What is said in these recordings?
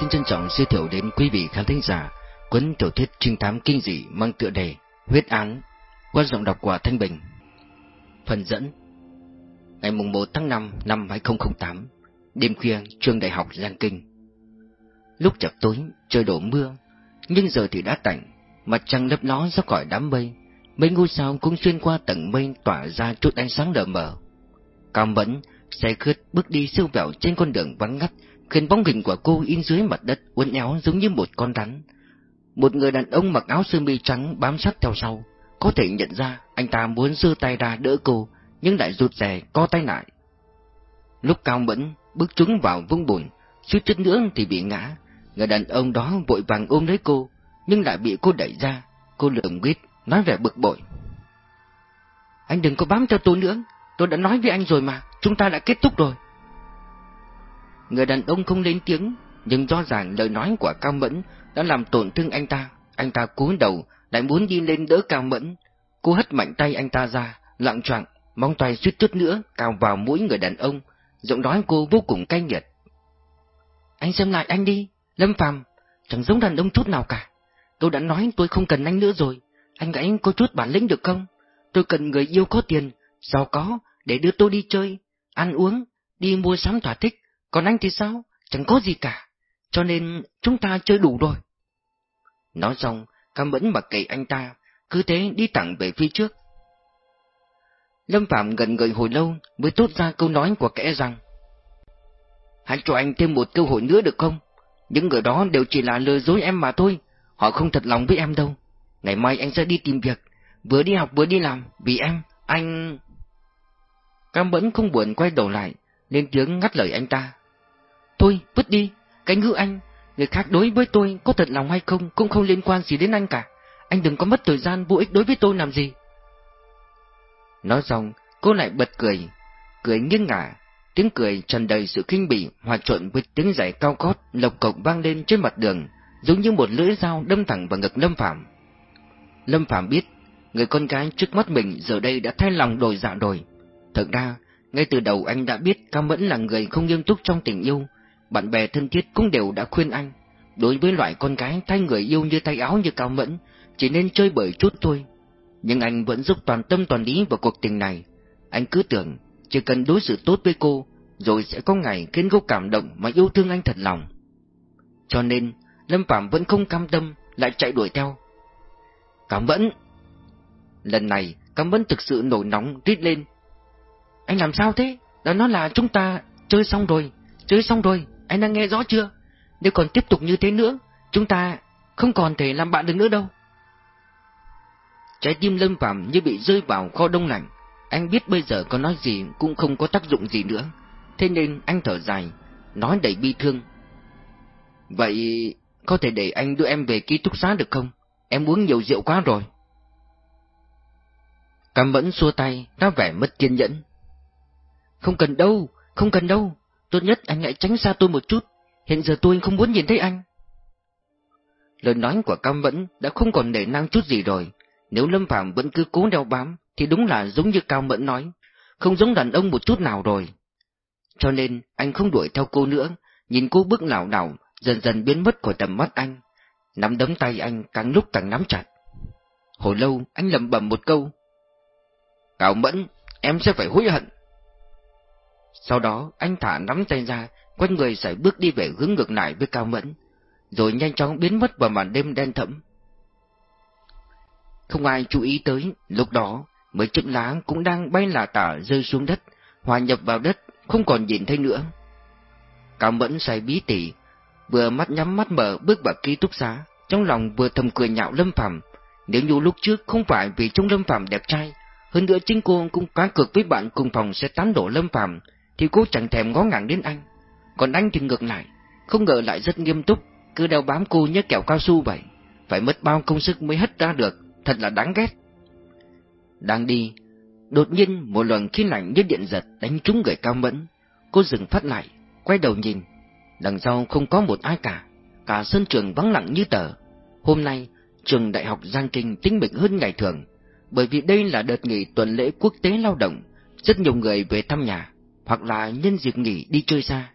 xin trân trọng giới thiệu đến quý vị khán thính giả cuốn tiểu thuyết trinh thám kinh dị mang tựa đề Huyết án qua giọng đọc của Thanh Bình. Phần dẫn, Ngày mùng 1 tháng 5 năm 2008 Đêm khuya trường đại học Giang Kinh Lúc chập tối, trời đổ mưa, Nhưng giờ thì đã tạnh, Mặt trăng lấp ló ra khỏi đám mây, Mấy ngôi sao cũng xuyên qua tầng mây Tỏa ra chút ánh sáng lờ mờ Cao Mẫn Xe khướt bước đi siêu vẹo trên con đường vắng ngắt khiến bóng hình của cô in dưới mặt đất uốn éo giống như một con rắn. Một người đàn ông mặc áo sơ mi trắng bám sát theo sau, có thể nhận ra anh ta muốn giơ tay ra đỡ cô, nhưng lại rụt rè co tay lại. Lúc Cao Mẫn bước trúng vào vũng bùn, suýt chút nữa thì bị ngã, người đàn ông đó vội vàng ôm lấy cô, nhưng lại bị cô đẩy ra, cô lườm quýt, nói vẻ bực bội. Anh đừng có bám theo tôi nữa, tôi đã nói với anh rồi mà, chúng ta đã kết thúc rồi. Người đàn ông không lên tiếng, nhưng rõ ràng lời nói của Cao Mẫn đã làm tổn thương anh ta. Anh ta cúi đầu, lại muốn đi lên đỡ Cao Mẫn. Cô hất mạnh tay anh ta ra, lặng choạng, mong tay suýt chút nữa cào vào mũi người đàn ông. Giọng nói cô vô cùng cay nghiệt. Anh xem lại anh đi, Lâm Phàm, chẳng giống đàn ông chút nào cả. Tôi đã nói tôi không cần anh nữa rồi, anh gãy có chút bản lĩnh được không? Tôi cần người yêu có tiền, giàu có, để đưa tôi đi chơi, ăn uống, đi mua sắm thỏa thích, còn anh thì sao? Chẳng có gì cả. Cho nên chúng ta chơi đủ rồi. Nói xong, Cam Mẫn mặc kệ anh ta, cứ thế đi thẳng về phía trước. Lâm Phạm gần gợi hồi lâu mới tốt ra câu nói của kẻ rằng Hãy cho anh thêm một cơ hội nữa được không? Những người đó đều chỉ là lừa dối em mà thôi, họ không thật lòng với em đâu. Ngày mai anh sẽ đi tìm việc, vừa đi học vừa đi làm, vì em, anh... Cam Mẫn không buồn quay đầu lại, lên tiếng ngắt lời anh ta. Thôi, vứt đi, cái ngữ anh, người khác đối với tôi có thật lòng hay không cũng không liên quan gì đến anh cả. Anh đừng có mất thời gian vô ích đối với tôi làm gì. Nói xong, cô lại bật cười, cười nghiêng ngả, tiếng cười tràn đầy sự kinh bỉ hòa trộn với tiếng giày cao gót lộc cộc vang lên trên mặt đường, giống như một lưỡi dao đâm thẳng vào ngực Lâm Phạm. Lâm Phạm biết, người con gái trước mắt mình giờ đây đã thay lòng đổi dạ rồi. Thật ra, ngay từ đầu anh đã biết Cao Mẫn là người không nghiêm túc trong tình yêu, bạn bè thân thiết cũng đều đã khuyên anh. Đối với loại con gái thay người yêu như tay áo như Cao Mẫn, chỉ nên chơi bời chút thôi. Nhưng anh vẫn giúp toàn tâm toàn ý vào cuộc tình này. Anh cứ tưởng, chỉ cần đối xử tốt với cô, rồi sẽ có ngày khiến cô cảm động mà yêu thương anh thật lòng. Cho nên, Lâm Phạm vẫn không cam tâm, lại chạy đuổi theo. Cao Mẫn! Lần này, Cao Mẫn thực sự nổi nóng, rít lên. Anh làm sao thế? Đó nó là chúng ta chơi xong rồi, chơi xong rồi, anh đang nghe rõ chưa? Nếu còn tiếp tục như thế nữa, chúng ta không còn thể làm bạn được nữa đâu. Trái tim Lâm Phạm như bị rơi vào kho đông lạnh, anh biết bây giờ có nói gì cũng không có tác dụng gì nữa, thế nên anh thở dài, nói đầy bi thương. Vậy có thể để anh đưa em về ký túc xá được không? Em uống nhiều rượu quá rồi. Cam vẫn xua tay, nó vẻ mất kiên nhẫn. Không cần đâu, không cần đâu, tốt nhất anh hãy tránh xa tôi một chút, hiện giờ tôi không muốn nhìn thấy anh. Lời nói của Cam Mẫn đã không còn nể năng chút gì rồi, nếu Lâm Phạm vẫn cứ cố đeo bám, thì đúng là giống như Cao Mẫn nói, không giống đàn ông một chút nào rồi. Cho nên anh không đuổi theo cô nữa, nhìn cô bước lảo đảo, dần dần biến mất khỏi tầm mắt anh. Nắm đấm tay anh càng lúc càng nắm chặt. Hồi lâu anh lẩm bẩm một câu. Cao Mẫn, em sẽ phải hối hận. Sau đó anh thả nắm tay ra, quanh người sải bước đi về hướng ngược lại với Cao Mẫn, rồi nhanh chóng biến mất vào màn đêm đen thẫm. Không ai chú ý tới, lúc đó, mấy chiếc lá cũng đang bay lả tả rơi xuống đất, hòa nhập vào đất, không còn nhìn thấy nữa. Cao Mẫn say bí tỉ, vừa mắt nhắm mắt mở bước vào ký túc xá, trong lòng vừa thầm cười nhạo Lâm Phàm. Nếu như lúc trước không phải vì trông Lâm Phàm đẹp trai, hơn nữa chính cô cũng cá cược với bạn cùng phòng sẽ tán đổ Lâm Phàm, thì cô chẳng thèm ngó ngàng đến anh. Còn anh thì ngược lại, không ngờ lại rất nghiêm túc, cứ đeo bám cô như kẹo cao su vậy. Phải mất bao công sức mới hất ra được, thật là đáng ghét. Đang đi, đột nhiên một luồng khí lạnh như điện giật đánh trúng người cao mẫn. Cô dừng phát lại, quay đầu nhìn. Đằng sau không có một ai cả, cả sân trường vắng lặng như tờ. Hôm nay, trường đại học Giang Kinh tính mịch hơn ngày thường, bởi vì đây là đợt nghỉ tuần lễ quốc tế lao động, rất nhiều người về thăm nhà hoặc là nhân dịp nghỉ đi chơi xa.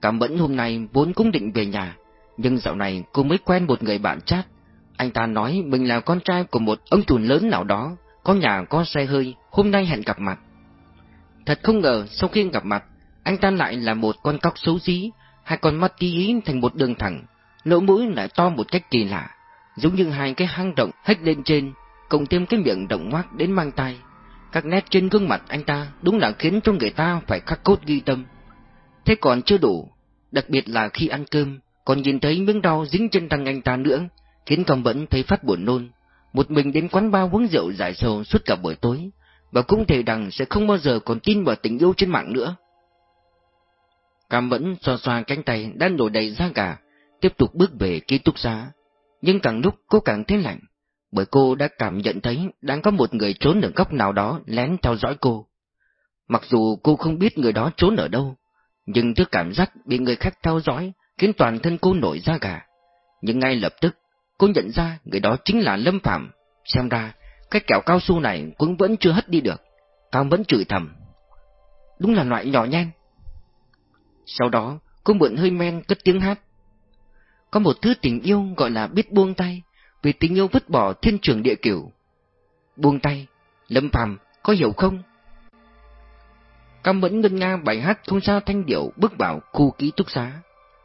Cảm Mẫn hôm nay vốn cũng định về nhà, nhưng dạo này cô mới quen một người bạn chat. Anh ta nói mình là con trai của một ông chủ lớn nào đó, có nhà có xe hơi, hôm nay hẹn gặp mặt. Thật không ngờ sau khi gặp mặt, anh ta lại là một con cóc xấu xí, hai con mắt tí thành một đường thẳng, lỗ mũi lại to một cách kỳ lạ, giống như hai cái hang động hết lên trên, cộng thêm cái miệng động ngoác đến mang tay. Các nét trên gương mặt anh ta đúng là khiến cho người ta phải khắc cốt ghi tâm. Thế còn chưa đủ, đặc biệt là khi ăn cơm, còn nhìn thấy miếng đau dính trên răng anh ta nữa, khiến Công vẫn thấy phát buồn nôn. Một mình đến quán bar uống rượu giải sầu suốt cả buổi tối, và cũng thề rằng sẽ không bao giờ còn tin vào tình yêu trên mạng nữa. Cam vẫn xoa xoa cánh tay đang nổi đầy da gà, tiếp tục bước về ký túc xá. Nhưng càng lúc cô càng thấy lạnh, bởi cô đã cảm nhận thấy đang có một người trốn ở góc nào đó lén theo dõi cô. Mặc dù cô không biết người đó trốn ở đâu, nhưng thứ cảm giác bị người khác theo dõi khiến toàn thân cô nổi da gà. Nhưng ngay lập tức, cô nhận ra người đó chính là Lâm Phạm. Xem ra, cái kẹo cao su này cũng vẫn chưa hất đi được. càng vẫn chửi thầm. Đúng là loại nhỏ nhen. Sau đó, cô mượn hơi men cất tiếng hát. Có một thứ tình yêu gọi là biết buông tay, vì tình yêu vứt bỏ thiên trường địa cửu. Buông tay, Lâm Phàm có hiểu không? Cam Mẫn ngân nga bài hát không sao thanh điệu bước vào khu ký túc xá,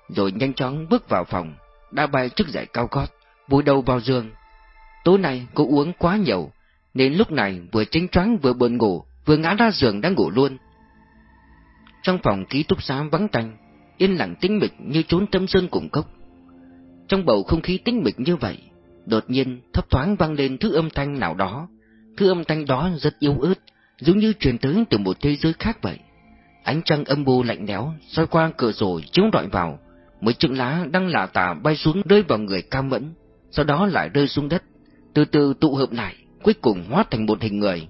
rồi nhanh chóng bước vào phòng, đã bay trước giải cao gót, vùi đầu vào giường. Tối nay cô uống quá nhiều, nên lúc này vừa chênh choáng vừa buồn ngủ, vừa ngã ra giường đang ngủ luôn. Trong phòng ký túc xá vắng tanh, yên lặng tĩnh mịch như trốn tâm sơn cùng cốc. Trong bầu không khí tĩnh mịch như vậy, đột nhiên thấp thoáng vang lên thứ âm thanh nào đó. Thứ âm thanh đó rất yếu ớt, giống như truyền tới từ một thế giới khác vậy. Ánh trăng âm bù lạnh lẽo soi qua cửa sổ chiếu rọi vào, mấy chữ lá đang lả tả bay xuống rơi vào người cam mẫn, sau đó lại rơi xuống đất, từ từ tụ hợp lại, cuối cùng hóa thành một hình người.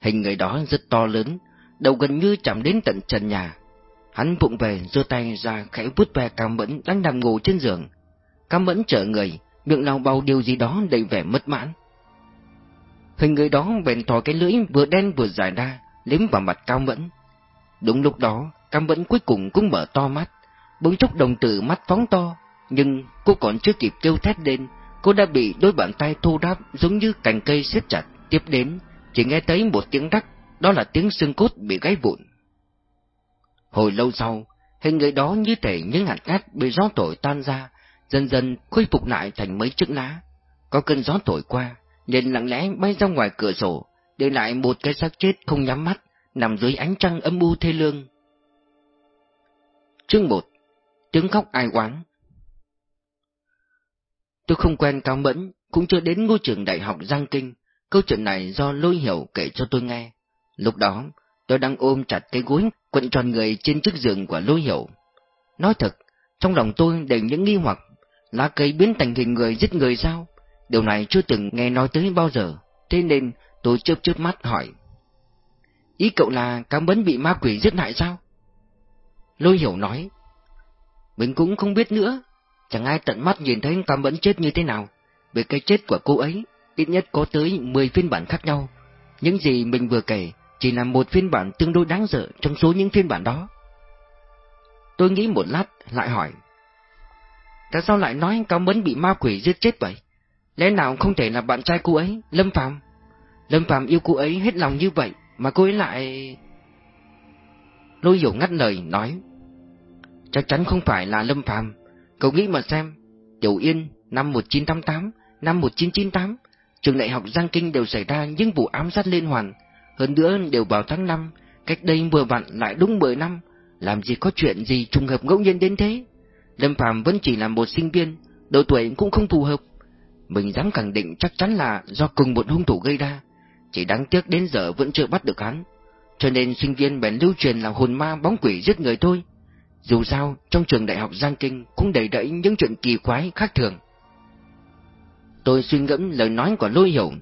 Hình người đó rất to lớn, đầu gần như chạm đến tận trần nhà. Hắn vụng về giơ tay ra khẽ vuốt ve Cam Mẫn đang nằm ngủ trên giường. Cam Mẫn trở người, miệng nào bao điều gì đó đầy vẻ mất mãn. Hình người đó bèn thò cái lưỡi vừa đen vừa dài ra, liếm vào mặt Cao Mẫn. Đúng lúc đó, cao Mẫn cuối cùng cũng mở to mắt, bỗng chốc đồng tử mắt phóng to, nhưng cô còn chưa kịp kêu thét lên, cô đã bị đôi bàn tay thô ráp giống như cành cây siết chặt, tiếp đến, chỉ nghe thấy một tiếng rắc, đó là tiếng xương cốt bị gãy vụn. Hồi lâu sau, hình người đó như thể những hạt cát bị gió thổi tan ra, dần dần khôi phục lại thành mấy chiếc lá. Có cơn gió thổi qua, liền lặng lẽ bay ra ngoài cửa sổ, để lại một cái xác chết không nhắm mắt, nằm dưới ánh trăng âm u thê lương. Chương 1 Tiếng khóc ai oán Tôi không quen Cao Mẫn, cũng chưa đến ngôi trường đại học Giang Kinh, câu chuyện này do Lôi Hiểu kể cho tôi nghe. Lúc đó, tôi đang ôm chặt cái gối quận tròn người trên chiếc giường của Lôi Hiểu. Nói thật, trong lòng tôi đầy những nghi hoặc, lá cây biến thành hình người giết người sao? Điều này chưa từng nghe nói tới bao giờ, thế nên tôi chớp chớp mắt hỏi. Ý cậu là cám bấn bị ma quỷ giết hại sao? Lôi Hiểu nói. Mình cũng không biết nữa, chẳng ai tận mắt nhìn thấy cám bấn chết như thế nào. Về cái chết của cô ấy, ít nhất có tới 10 phiên bản khác nhau. Những gì mình vừa kể chỉ là một phiên bản tương đối đáng sợ trong số những phiên bản đó. Tôi nghĩ một lát, lại hỏi. Tại sao lại nói Cao Mẫn bị ma quỷ giết chết vậy? Lẽ nào không thể là bạn trai cô ấy, Lâm Phạm? Lâm Phạm yêu cô ấy hết lòng như vậy, mà cô ấy lại... Lôi hiểu ngắt lời, nói. Chắc chắn không phải là Lâm Phạm. Cậu nghĩ mà xem, Tiểu Yên, năm 1988, năm 1998, trường đại học Giang Kinh đều xảy ra những vụ ám sát liên hoàn, hơn nữa đều vào tháng 5, cách đây vừa vặn lại đúng 10 năm, làm gì có chuyện gì trùng hợp ngẫu nhiên đến thế. Lâm Phàm vẫn chỉ là một sinh viên, độ tuổi cũng không phù hợp. Mình dám khẳng định chắc chắn là do cùng một hung thủ gây ra, chỉ đáng tiếc đến giờ vẫn chưa bắt được hắn. Cho nên sinh viên bèn lưu truyền là hồn ma bóng quỷ giết người thôi. Dù sao, trong trường đại học Giang Kinh cũng đầy đẫy những chuyện kỳ quái khác thường. Tôi suy ngẫm lời nói của Lôi Hiểu,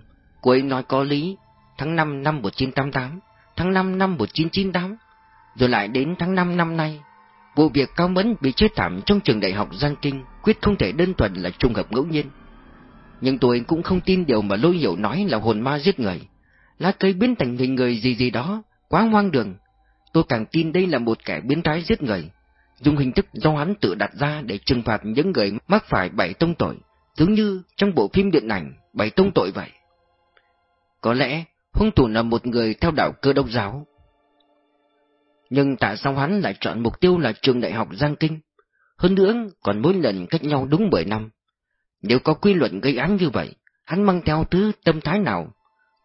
cô ấy nói có lý, tháng 5 năm 1988, tháng 5 năm 1998, rồi lại đến tháng 5 năm nay. Vụ việc Cao Mẫn bị chết thảm trong trường đại học Giang Kinh quyết không thể đơn thuần là trùng hợp ngẫu nhiên. Nhưng tôi cũng không tin điều mà Lôi Hiểu nói là hồn ma giết người. Lá cây biến thành hình người gì gì đó, quá hoang đường. Tôi càng tin đây là một kẻ biến thái giết người. dùng hình thức do hắn tự đặt ra để trừng phạt những người mắc phải bảy tông tội, giống như trong bộ phim điện ảnh bảy tông tội vậy. Có lẽ hung thủ là một người theo đạo cơ đốc giáo. Nhưng tại sao hắn lại chọn mục tiêu là trường đại học Giang Kinh? Hơn nữa còn mỗi lần cách nhau đúng 10 năm. Nếu có quy luật gây án như vậy, hắn mang theo thứ tâm thái nào?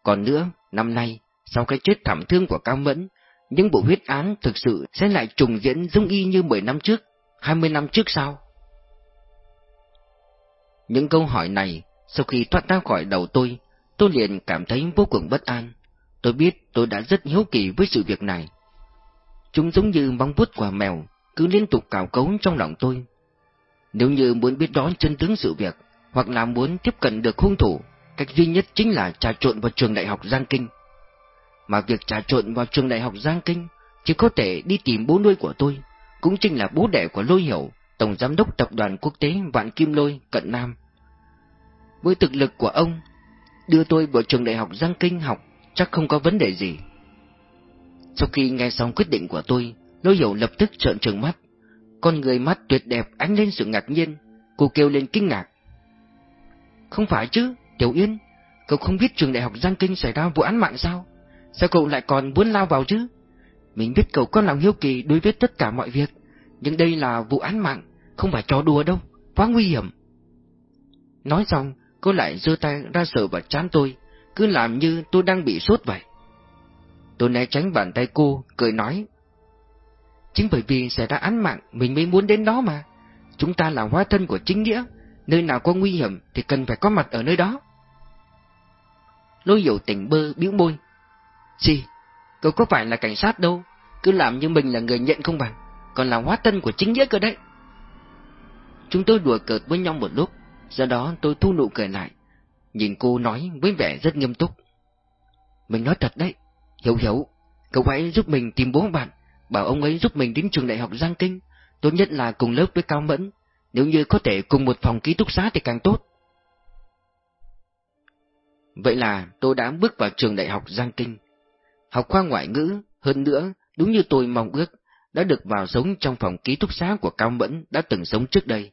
Còn nữa, năm nay, sau cái chết thảm thương của Cao Mẫn, những bộ huyết án thực sự sẽ lại trùng diễn giống y như 10 năm trước, 20 năm trước sao? Những câu hỏi này, sau khi thoát ra khỏi đầu tôi, tôi liền cảm thấy vô cùng bất an. Tôi biết tôi đã rất hiếu kỳ với sự việc này. Chúng giống như bóng vuốt của mèo, cứ liên tục cào cấu trong lòng tôi. Nếu như muốn biết đó chân tướng sự việc, hoặc là muốn tiếp cận được hung thủ, cách duy nhất chính là trà trộn vào trường đại học Giang Kinh. Mà việc trà trộn vào trường đại học Giang Kinh chỉ có thể đi tìm bố nuôi của tôi, cũng chính là bố đẻ của Lôi Hiểu, Tổng Giám đốc Tập đoàn Quốc tế Vạn Kim Lôi, Cận Nam. Với thực lực của ông, đưa tôi vào trường đại học Giang Kinh học chắc không có vấn đề gì. Sau khi nghe xong quyết định của tôi, lối Hiểu lập tức trợn trừng mắt. Con người mắt tuyệt đẹp ánh lên sự ngạc nhiên, cô kêu lên kinh ngạc. Không phải chứ, Tiểu Yên, cậu không biết trường đại học Giang Kinh xảy ra vụ án mạng sao? Sao cậu lại còn muốn lao vào chứ? Mình biết cậu có lòng hiếu kỳ đối với tất cả mọi việc, nhưng đây là vụ án mạng, không phải trò đùa đâu, quá nguy hiểm. Nói xong, cô lại giơ tay ra sờ vào chán tôi, cứ làm như tôi đang bị sốt vậy. Tôi né tránh bàn tay cô, cười nói. Chính bởi vì xảy ra án mạng, mình mới muốn đến đó mà. Chúng ta là hóa thân của chính nghĩa, nơi nào có nguy hiểm thì cần phải có mặt ở nơi đó. Lôi hiểu tỉnh bơ biếu môi. Gì? Cậu có phải là cảnh sát đâu, cứ làm như mình là người nhận không bằng, còn là hóa thân của chính nghĩa cơ đấy. Chúng tôi đùa cợt với nhau một lúc, do đó tôi thu nụ cười lại, nhìn cô nói với vẻ rất nghiêm túc. Mình nói thật đấy, hiểu hiểu, cậu hãy giúp mình tìm bố bạn, bảo ông ấy giúp mình đến trường đại học Giang Kinh, tốt nhất là cùng lớp với Cao Mẫn, nếu như có thể cùng một phòng ký túc xá thì càng tốt. Vậy là tôi đã bước vào trường đại học Giang Kinh. Học khoa ngoại ngữ, hơn nữa, đúng như tôi mong ước, đã được vào sống trong phòng ký túc xá của Cao Mẫn đã từng sống trước đây.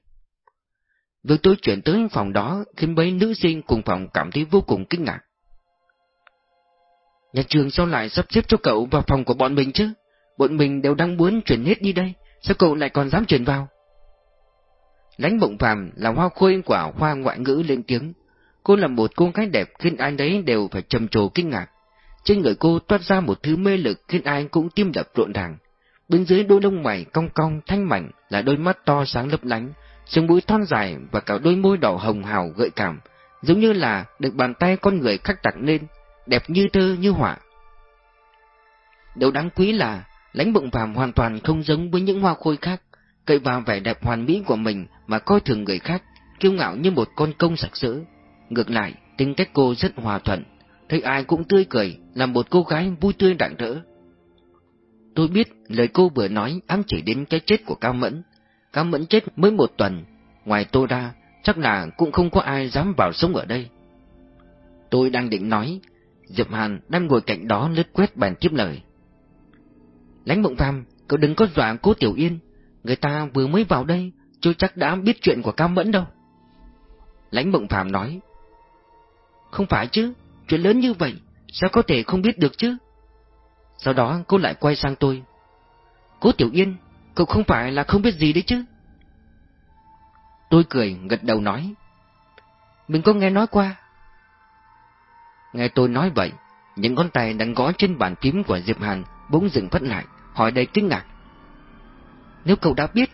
Việc tôi chuyển tới phòng đó khiến mấy nữ sinh cùng phòng cảm thấy vô cùng kinh ngạc. Nhà trường sao lại sắp xếp cho cậu vào phòng của bọn mình chứ? Bọn mình đều đang muốn chuyển hết đi đây, sao cậu lại còn dám chuyển vào? Lánh bụng phàm là hoa khôi quả hoa ngoại ngữ lên tiếng. Cô là một cô gái đẹp khiến ai đấy đều phải trầm trồ kinh ngạc. Trên người cô toát ra một thứ mê lực khiến ai cũng tim đập rộn ràng. Bên dưới đôi lông mày cong cong thanh mảnh là đôi mắt to sáng lấp lánh, sống mũi thon dài và cả đôi môi đỏ hồng hào gợi cảm, giống như là được bàn tay con người khắc tặng lên, đẹp như thơ như họa. Điều đáng quý là lãnh bụng vàng hoàn toàn không giống với những hoa khôi khác, cậy vào vẻ đẹp hoàn mỹ của mình mà coi thường người khác, kiêu ngạo như một con công sặc sỡ. Ngược lại, tính cách cô rất hòa thuận, thấy ai cũng tươi cười, là một cô gái vui tươi rạng rỡ. Tôi biết lời cô vừa nói ám chỉ đến cái chết của Cao Mẫn. Cao Mẫn chết mới một tuần, ngoài tôi ra, chắc là cũng không có ai dám vào sống ở đây. Tôi đang định nói, Diệp Hàn đang ngồi cạnh đó lướt quét bàn tiếp lời. Lánh bụng phàm, cậu đừng có dọa cố Tiểu Yên, người ta vừa mới vào đây, chưa chắc đã biết chuyện của Cao Mẫn đâu. Lãnh bụng phàm nói, Không phải chứ, chuyện lớn như vậy, sao có thể không biết được chứ? Sau đó cô lại quay sang tôi. Cố Tiểu Yên, cậu không phải là không biết gì đấy chứ? Tôi cười, gật đầu nói. Mình có nghe nói qua. Nghe tôi nói vậy, những ngón tay đang gõ trên bàn phím của Diệp Hàn bỗng dừng phất lại, hỏi đầy kinh ngạc. Nếu cậu đã biết,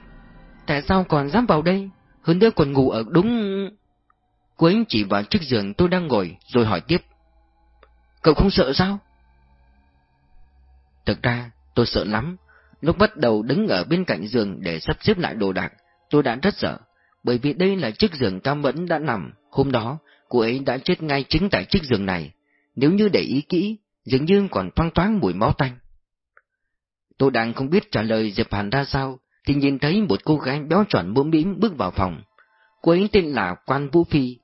tại sao còn dám vào đây, hơn nữa còn ngủ ở đúng... Cô ấy chỉ vào chiếc giường tôi đang ngồi, rồi hỏi tiếp. Cậu không sợ sao? Thực ra, tôi sợ lắm. Lúc bắt đầu đứng ở bên cạnh giường để sắp xếp lại đồ đạc, tôi đã rất sợ, bởi vì đây là chiếc giường Cam Mẫn đã nằm. Hôm đó, cô ấy đã chết ngay chính tại chiếc giường này. Nếu như để ý kỹ, dường như còn thoang thoáng mùi máu tanh. Tôi đang không biết trả lời Diệp Hàn ra sao, thì nhìn thấy một cô gái béo tròn mũm mĩm bước vào phòng. Cô ấy tên là Quan Vũ Phi.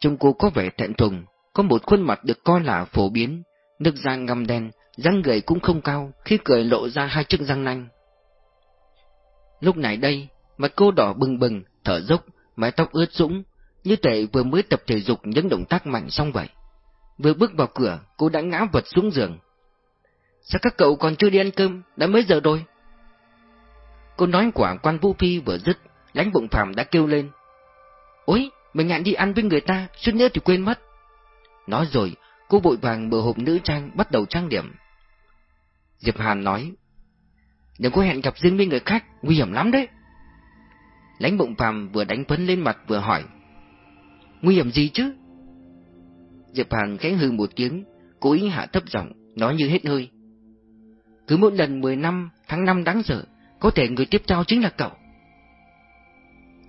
Trông cô có vẻ thẹn thùng, có một khuôn mặt được coi là phổ biến, nước da ngăm đen, răng người cũng không cao, khi cười lộ ra hai chiếc răng nanh. Lúc này đây, mặt cô đỏ bừng bừng, thở dốc, mái tóc ướt sũng, như tệ vừa mới tập thể dục những động tác mạnh xong vậy. Vừa bước vào cửa, cô đã ngã vật xuống giường. Sao các cậu còn chưa đi ăn cơm, đã mấy giờ rồi? Cô nói quả quan Vũ Phi vừa dứt, lãnh bụng phạm đã kêu lên. Ôi, mình ngạn đi ăn với người ta, suốt nữa thì quên mất. Nói rồi, cô vội vàng mở hộp nữ trang bắt đầu trang điểm. Diệp Hàn nói, Đừng có hẹn gặp riêng với người khác, nguy hiểm lắm đấy. Lãnh bụng phàm vừa đánh phấn lên mặt vừa hỏi, Nguy hiểm gì chứ? Diệp Hàn khẽ hư một tiếng, cố ý hạ thấp giọng, nói như hết hơi. Cứ mỗi lần 10 năm, tháng năm đáng sợ, có thể người tiếp theo chính là cậu.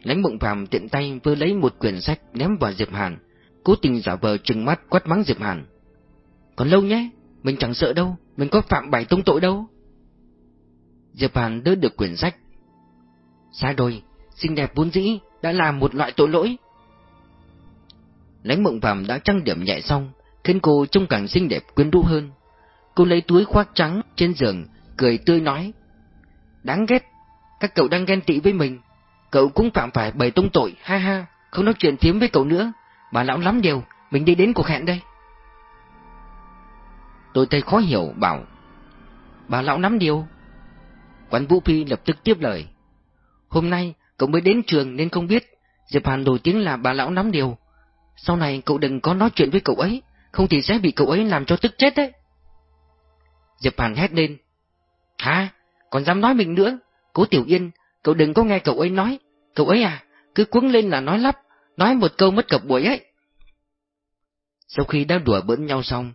Lãnh bụng phàm tiện tay vừa lấy một quyển sách ném vào Diệp Hàn, cố tình giả vờ trừng mắt quát mắng Diệp Hàn. Còn lâu nhé, mình chẳng sợ đâu, mình có phạm bảy tông tội đâu. Diệp Hàn đỡ được quyển sách. Sai rồi, xinh đẹp vốn dĩ đã làm một loại tội lỗi. Lãnh mộng phàm đã trang điểm nhẹ xong, khiến cô trông càng xinh đẹp quyến rũ hơn. Cô lấy túi khoác trắng trên giường, cười tươi nói. Đáng ghét, các cậu đang ghen tị với mình. Cậu cũng phạm phải bảy tông tội, ha ha, không nói chuyện tiếm với cậu nữa. Bà lão lắm điều, mình đi đến cuộc hẹn đây. Tôi thấy khó hiểu, bảo. Bà lão lắm điều. Quán Vũ Phi lập tức tiếp lời. Hôm nay, cậu mới đến trường nên không biết, Diệp Hàn nổi tiếng là bà lão nắm điều. Sau này cậu đừng có nói chuyện với cậu ấy, không thì sẽ bị cậu ấy làm cho tức chết đấy. Diệp Hàn hét lên. Hả? Còn dám nói mình nữa? Cố Tiểu Yên, cậu đừng có nghe cậu ấy nói. Cậu ấy à, cứ cuống lên là nói lắp, nói một câu mất cập buổi ấy. Sau khi đã đùa bỡn nhau xong,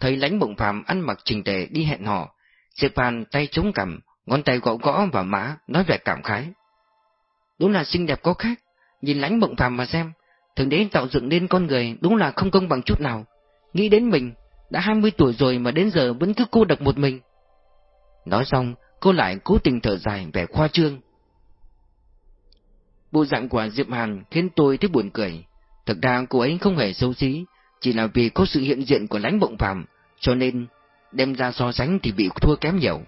thấy lãnh bụng phàm ăn mặc trình tề đi hẹn hò, Diệp Hàn tay chống cằm, ngón tay gõ gõ vào má, nói vẻ cảm khái. Đúng là xinh đẹp có khác, nhìn lãnh bụng phàm mà xem, thường đế tạo dựng nên con người đúng là không công bằng chút nào. Nghĩ đến mình, đã 20 tuổi rồi mà đến giờ vẫn cứ cô độc một mình. Nói xong, cô lại cố tình thở dài vẻ khoa trương. Bộ dạng của Diệp Hàn khiến tôi thấy buồn cười. Thực ra cô ấy không hề xấu xí, chỉ là vì có sự hiện diện của lãnh bộng phàm, cho nên đem ra so sánh thì bị thua kém nhiều.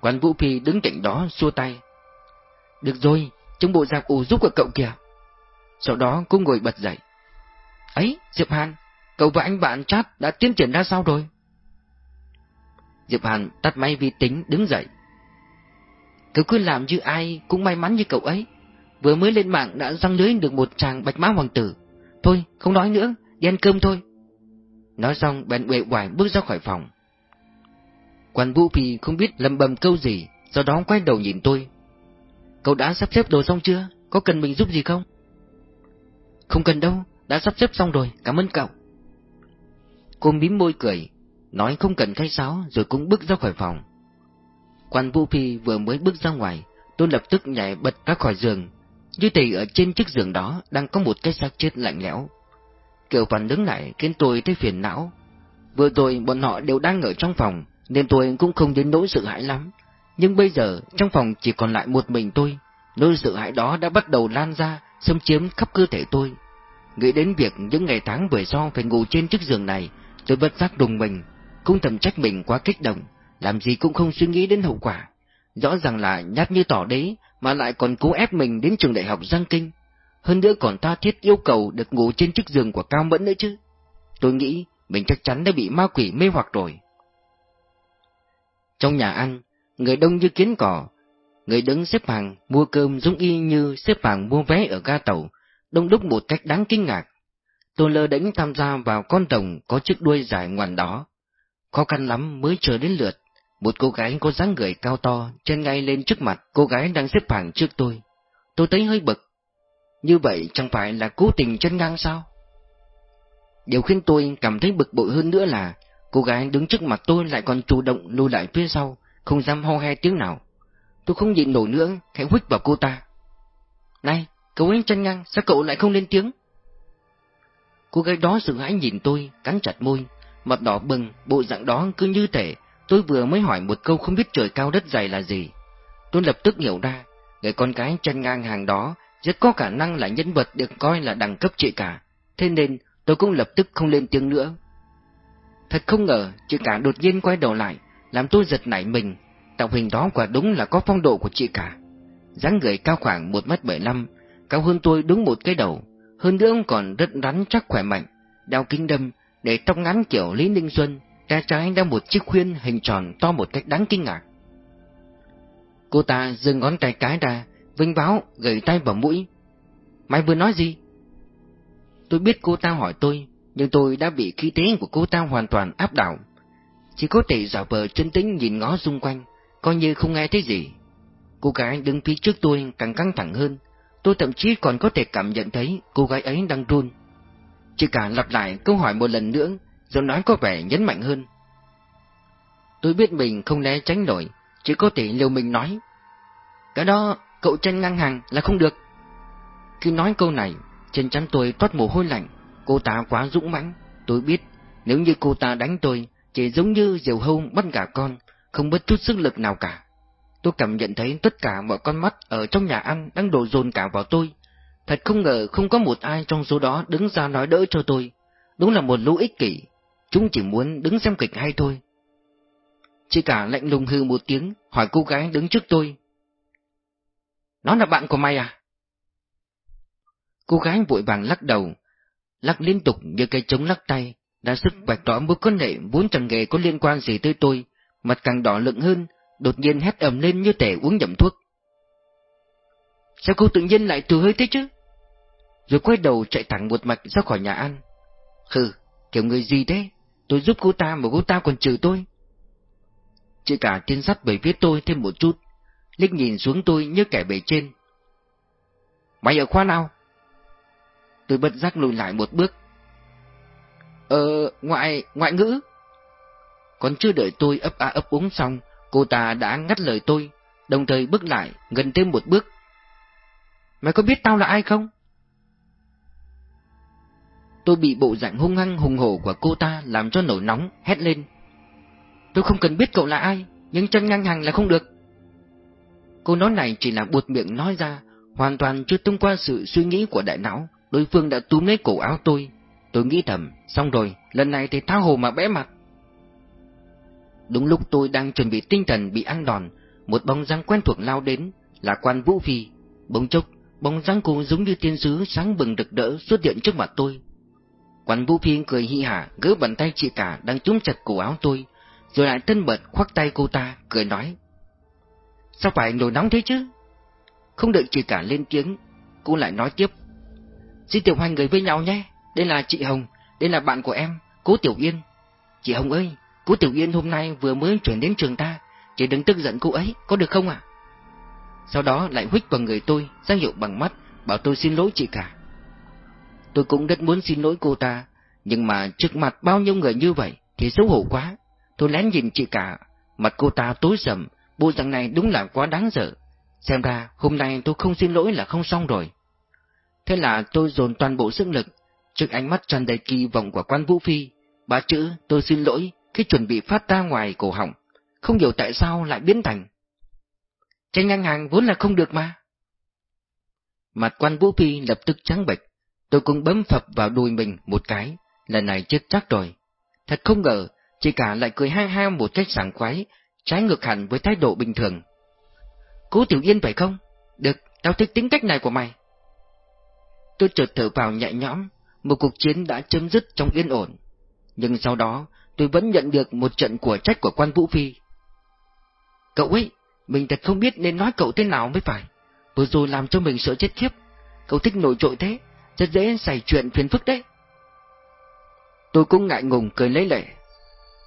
Quan Vũ Phi đứng cạnh đó xua tay. Được rồi, trong bộ dạng ủ giúp của cậu kìa. Sau đó cũng ngồi bật dậy. Ấy, Diệp Hàn, cậu và anh bạn chat đã tiến triển ra sao rồi? Diệp Hàn tắt máy vi tính đứng dậy. Cậu cứ làm như ai cũng may mắn như cậu ấy. Vừa mới lên mạng đã răng lưới được một chàng bạch mã hoàng tử. Thôi, không nói nữa, đi ăn cơm thôi. Nói xong bèn uể oải bước ra khỏi phòng. Quan Vũ Phi không biết lầm bầm câu gì, sau đó quay đầu nhìn tôi. Cậu đã sắp xếp đồ xong chưa? Có cần mình giúp gì không? Không cần đâu, đã sắp xếp xong rồi, cảm ơn cậu. Cô mím môi cười, nói không cần khách sáo rồi cũng bước ra khỏi phòng. Quan Vũ Phi vừa mới bước ra ngoài, tôi lập tức nhảy bật ra khỏi giường. Như thể ở trên chiếc giường đó đang có một cái xác chết lạnh lẽo. Kiểu phản đứng lại khiến tôi thấy phiền não. Vừa rồi bọn họ đều đang ở trong phòng, nên tôi cũng không đến nỗi sợ hãi lắm. Nhưng bây giờ trong phòng chỉ còn lại một mình tôi, nỗi sợ hãi đó đã bắt đầu lan ra, xâm chiếm khắp cơ thể tôi. Nghĩ đến việc những ngày tháng vừa sau phải ngủ trên chiếc giường này, tôi bất giác đùng mình, cũng thầm trách mình quá kích động, làm gì cũng không suy nghĩ đến hậu quả. Rõ ràng là nhát như tỏ đấy, mà lại còn cố ép mình đến trường đại học Giang Kinh. Hơn nữa còn tha thiết yêu cầu được ngủ trên chiếc giường của Cao Mẫn nữa chứ. Tôi nghĩ mình chắc chắn đã bị ma quỷ mê hoặc rồi. Trong nhà ăn, người đông như kiến cỏ, người đứng xếp hàng mua cơm giống y như xếp hàng mua vé ở ga tàu, đông đúc một cách đáng kinh ngạc. Tôi lơ đánh tham gia vào con rồng có chiếc đuôi dài ngoằn đó. Khó khăn lắm mới chờ đến lượt, một cô gái có dáng người cao to chân ngay lên trước mặt cô gái đang xếp hàng trước tôi. Tôi thấy hơi bực. Như vậy chẳng phải là cố tình chân ngang sao? Điều khiến tôi cảm thấy bực bội hơn nữa là cô gái đứng trước mặt tôi lại còn chủ động lùi lại phía sau, không dám ho he tiếng nào. Tôi không nhịn nổi nữa, khẽ huých vào cô ta. Này, cậu ấy chân ngang, sao cậu lại không lên tiếng? Cô gái đó sợ hãi nhìn tôi, cắn chặt môi, mặt đỏ bừng, bộ dạng đó cứ như thể tôi vừa mới hỏi một câu không biết trời cao đất dày là gì. Tôi lập tức hiểu ra, người con gái chân ngang hàng đó rất có khả năng là nhân vật được coi là đẳng cấp chị cả, thế nên tôi cũng lập tức không lên tiếng nữa. Thật không ngờ, chị cả đột nhiên quay đầu lại, làm tôi giật nảy mình, tạo hình đó quả đúng là có phong độ của chị cả. dáng người cao khoảng 1m75, cao hơn tôi đúng một cái đầu, hơn nữa ông còn rất rắn chắc khỏe mạnh, đeo kính đâm, để tóc ngắn kiểu Lý Ninh Xuân, tay trái đeo một chiếc khuyên hình tròn to một cách đáng kinh ngạc. Cô ta dừng ngón tay cái ra, vinh báo, gầy tay vào mũi. Mày vừa nói gì? Tôi biết cô ta hỏi tôi, nhưng tôi đã bị khí thế của cô ta hoàn toàn áp đảo. Chỉ có thể giả vờ chân tĩnh nhìn ngó xung quanh, coi như không nghe thấy gì. Cô gái đứng phía trước tôi càng căng thẳng hơn, tôi thậm chí còn có thể cảm nhận thấy cô gái ấy đang run. Chỉ cả lặp lại câu hỏi một lần nữa, rồi nói có vẻ nhấn mạnh hơn. Tôi biết mình không né tránh nổi, chỉ có thể liều mình nói. Cái đó, cậu tranh ngang hàng là không được. Khi nói câu này, trên trán tôi toát mồ hôi lạnh, cô ta quá dũng mãnh. Tôi biết, nếu như cô ta đánh tôi, chỉ giống như diều hâu bắt gà con, không mất chút sức lực nào cả. Tôi cảm nhận thấy tất cả mọi con mắt ở trong nhà ăn đang đổ dồn cả vào tôi. Thật không ngờ không có một ai trong số đó đứng ra nói đỡ cho tôi. Đúng là một lũ ích kỷ. Chúng chỉ muốn đứng xem kịch hay thôi. Chị cả lạnh lùng hư một tiếng, hỏi cô gái đứng trước tôi. Nó là bạn của mày à? Cô gái vội vàng lắc đầu, lắc liên tục như cây trống lắc tay, đã sức vạch rõ mối quan hệ vốn chẳng hề có liên quan gì tới tôi, mặt càng đỏ lựng hơn, đột nhiên hét ầm lên như thể uống nhầm thuốc. Sao cô tự nhiên lại từ hơi thế chứ? Rồi quay đầu chạy thẳng một mạch ra khỏi nhà ăn. Hừ, kiểu người gì thế? Tôi giúp cô ta mà cô ta còn trừ tôi. Chị cả tiên sắt bởi phía tôi thêm một chút, liếc nhìn xuống tôi như kẻ bề trên. Mày ở khoa nào? Tôi bất giác lùi lại một bước. Ờ, ngoại, ngoại ngữ. Còn chưa đợi tôi ấp a ấp úng xong, cô ta đã ngắt lời tôi, đồng thời bước lại, gần thêm một bước. Mày có biết tao là ai không? Tôi bị bộ dạng hung hăng hùng hổ của cô ta làm cho nổi nóng, hét lên. Tôi không cần biết cậu là ai, nhưng chân ngang hàng là không được. Cô nói này chỉ là buột miệng nói ra, hoàn toàn chưa thông qua sự suy nghĩ của đại não, đối phương đã túm lấy cổ áo tôi. Tôi nghĩ thầm, xong rồi, lần này thì thao hồ mà bẽ mặt. Đúng lúc tôi đang chuẩn bị tinh thần bị ăn đòn, một bóng dáng quen thuộc lao đến, là quan Vũ Phi. Bỗng chốc, bóng dáng cô giống như tiên sứ sáng bừng rực rỡ xuất hiện trước mặt tôi. Quan Vũ Phi cười hi hả, gỡ bàn tay chị cả đang túm chặt cổ áo tôi, rồi lại thân mật khoác tay cô ta, cười nói. Sao phải nổi nóng thế chứ? Không đợi chị cả lên tiếng, cô lại nói tiếp. Xin tiểu hoan người với nhau nhé, đây là chị Hồng, đây là bạn của em, cố Tiểu Yên. Chị Hồng ơi, cố Tiểu Yên hôm nay vừa mới chuyển đến trường ta, chị đừng tức giận cô ấy, có được không ạ? Sau đó lại huých vào người tôi, ra hiệu bằng mắt, bảo tôi xin lỗi chị cả. Tôi cũng rất muốn xin lỗi cô ta, nhưng mà trước mặt bao nhiêu người như vậy thì xấu hổ quá. Tôi lén nhìn chị cả, mặt cô ta tối sầm, bộ dạng này đúng là quá đáng sợ. Xem ra hôm nay tôi không xin lỗi là không xong rồi. Thế là tôi dồn toàn bộ sức lực, trước ánh mắt tràn đầy kỳ vọng của quan Vũ Phi, ba chữ tôi xin lỗi khi chuẩn bị phát ra ngoài cổ họng, không hiểu tại sao lại biến thành. Tranh ngang hàng vốn là không được mà. Mặt quan Vũ Phi lập tức trắng bệch, tôi cũng bấm phập vào đùi mình một cái, lần này chết chắc rồi. Thật không ngờ, chị cả lại cười ha ha một cách sảng khoái, trái ngược hẳn với thái độ bình thường. Cố Tiểu Yên phải không? Được, tao thích tính cách này của mày. Tôi chợt thở vào nhẹ nhõm, một cuộc chiến đã chấm dứt trong yên ổn. Nhưng sau đó, tôi vẫn nhận được một trận của trách của quan Vũ Phi. Cậu ấy, mình thật không biết nên nói cậu thế nào mới phải. Vừa rồi làm cho mình sợ chết khiếp. Cậu thích nổi trội thế, rất dễ xảy chuyện phiền phức đấy. Tôi cũng ngại ngùng cười lấy lệ.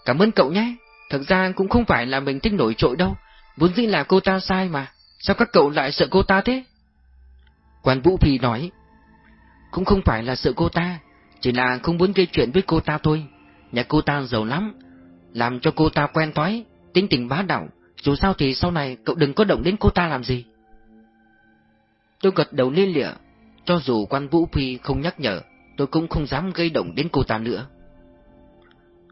Cảm ơn cậu nhé, thật ra cũng không phải là mình thích nổi trội đâu, vốn dĩ là cô ta sai mà, sao các cậu lại sợ cô ta thế? Quan Vũ Phi nói, cũng không phải là sợ cô ta, chỉ là không muốn gây chuyện với cô ta thôi. Nhà cô ta giàu lắm, làm cho cô ta quen thói tính tình bá đạo, dù sao thì sau này cậu đừng có động đến cô ta làm gì. Tôi gật đầu liên lịa, cho dù quan Vũ Phi không nhắc nhở, tôi cũng không dám gây động đến cô ta nữa.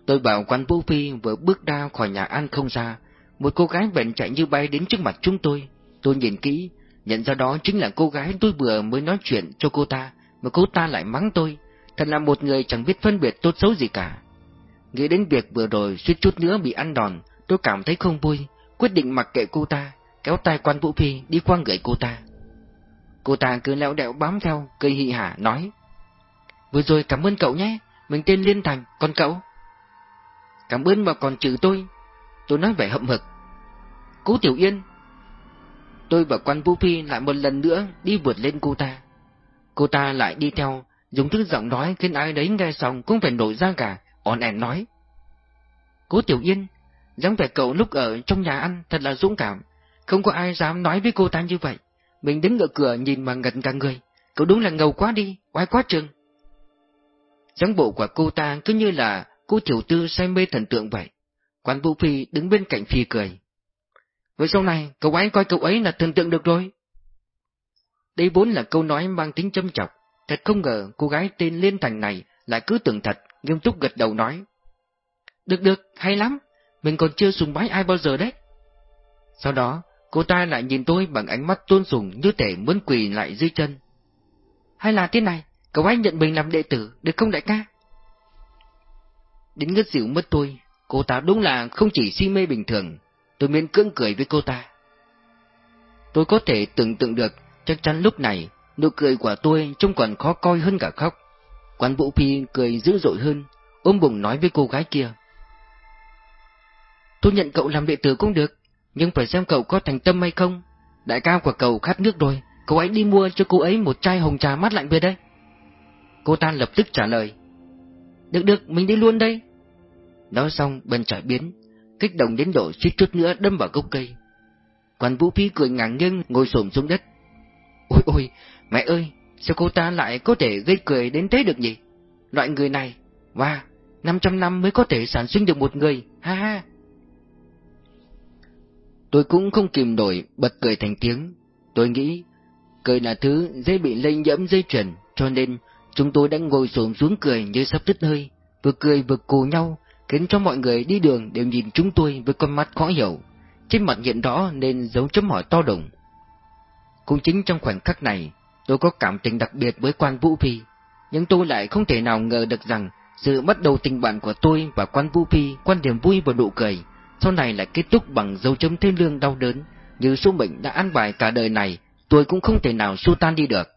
Tôi bảo quan Vũ Phi vừa bước ra khỏi nhà ăn không ra, một cô gái bệnh chạy như bay đến trước mặt chúng tôi. Tôi nhìn kỹ, nhận ra đó chính là cô gái tôi vừa mới nói chuyện cho cô ta, mà cô ta lại mắng tôi. Thật là một người chẳng biết phân biệt tốt xấu gì cả. Nghĩ đến việc vừa rồi suýt chút nữa bị ăn đòn, tôi cảm thấy không vui, quyết định mặc kệ cô ta, kéo tay quan Vũ Phi đi qua người cô ta. Cô ta cứ lẹo đẹo bám theo, cây hị hả nói. Vừa rồi cảm ơn cậu nhé, mình tên Liên Thành, còn cậu? Cảm ơn mà còn trừ tôi. Tôi nói vẻ hậm hực. Cố Tiểu Yên. Tôi và quan Vũ Phi lại một lần nữa đi vượt lên cô ta. Cô ta lại đi theo, dùng thứ giọng nói khiến ai đấy nghe xong cũng phải nổi da gà, On ẻn nói. Cố Tiểu Yên, dáng vẻ cậu lúc ở trong nhà ăn thật là dũng cảm, không có ai dám nói với cô ta như vậy. Mình đứng ở cửa nhìn mà ngẩn cả người, cậu đúng là ngầu quá đi, oai quá chừng. dáng bộ của cô ta cứ như là cô tiểu tư say mê thần tượng vậy. Quan Vũ Phi đứng bên cạnh Phi cười. Vậy sau này, cậu ấy coi cậu ấy là thần tượng được rồi. Đây vốn là câu nói mang tính châm chọc, thật không ngờ cô gái tên Liên Thành này lại cứ tưởng thật, nghiêm túc gật đầu nói. Được được, hay lắm, mình còn chưa sùng bái ai bao giờ đấy. Sau đó, cô ta lại nhìn tôi bằng ánh mắt tôn sùng như thể muốn quỳ lại dưới chân. Hay là thế này, cậu ấy nhận mình làm đệ tử, được không đại ca? Đến ngất xỉu mất tôi, cô ta đúng là không chỉ si mê bình thường, tôi miễn cưỡng cười với cô ta. Tôi có thể tưởng tượng được, chắc chắn lúc này, nụ cười của tôi trông còn khó coi hơn cả khóc. Quan Vũ Phi cười dữ dội hơn, ôm bụng nói với cô gái kia. Tôi nhận cậu làm đệ tử cũng được, nhưng phải xem cậu có thành tâm hay không. Đại ca của cậu khát nước rồi, cậu ấy đi mua cho cô ấy một chai hồng trà mát lạnh về đây. Cô ta lập tức trả lời. Được được, mình đi luôn đây. Nói xong bên trải biến, kích động đến độ suýt chút nữa đâm vào gốc cây. Quan Vũ Phi cười ngạc nhiên ngồi xổm xuống đất. Ôi ôi, mẹ ơi, sao cô ta lại có thể gây cười đến thế được nhỉ? Loại người này, wow, 500 năm mới có thể sản sinh được một người, ha ha. Tôi cũng không kìm nổi bật cười thành tiếng. Tôi nghĩ, cười là thứ dễ bị lây nhiễm dây chuyển, cho nên chúng tôi đã ngồi xổm xuống cười như sắp đứt hơi, vừa cười vừa cù nhau, khiến cho mọi người đi đường đều nhìn chúng tôi với con mắt khó hiểu. Trên mặt hiện rõ nên dấu chấm hỏi to đùng. Cũng chính trong khoảnh khắc này, tôi có cảm tình đặc biệt với quan Vũ Phi, nhưng tôi lại không thể nào ngờ được rằng sự bắt đầu tình bạn của tôi và quan Vũ Phi quan điểm vui và nụ cười, sau này lại kết thúc bằng dấu chấm thiên lương đau đớn, như số mệnh đã ăn bài cả đời này, tôi cũng không thể nào xua tan đi được.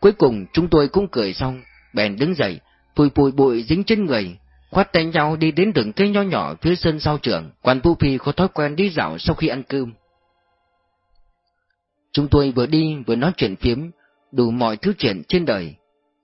Cuối cùng chúng tôi cũng cười xong, bèn đứng dậy, phủi phủi bụi dính trên người, khoát tay nhau đi đến rừng cây nho nhỏ phía sân sau trường, quan Vũ Phi có thói quen đi dạo sau khi ăn cơm. Chúng tôi vừa đi vừa nói chuyện phiếm, đủ mọi thứ chuyện trên đời.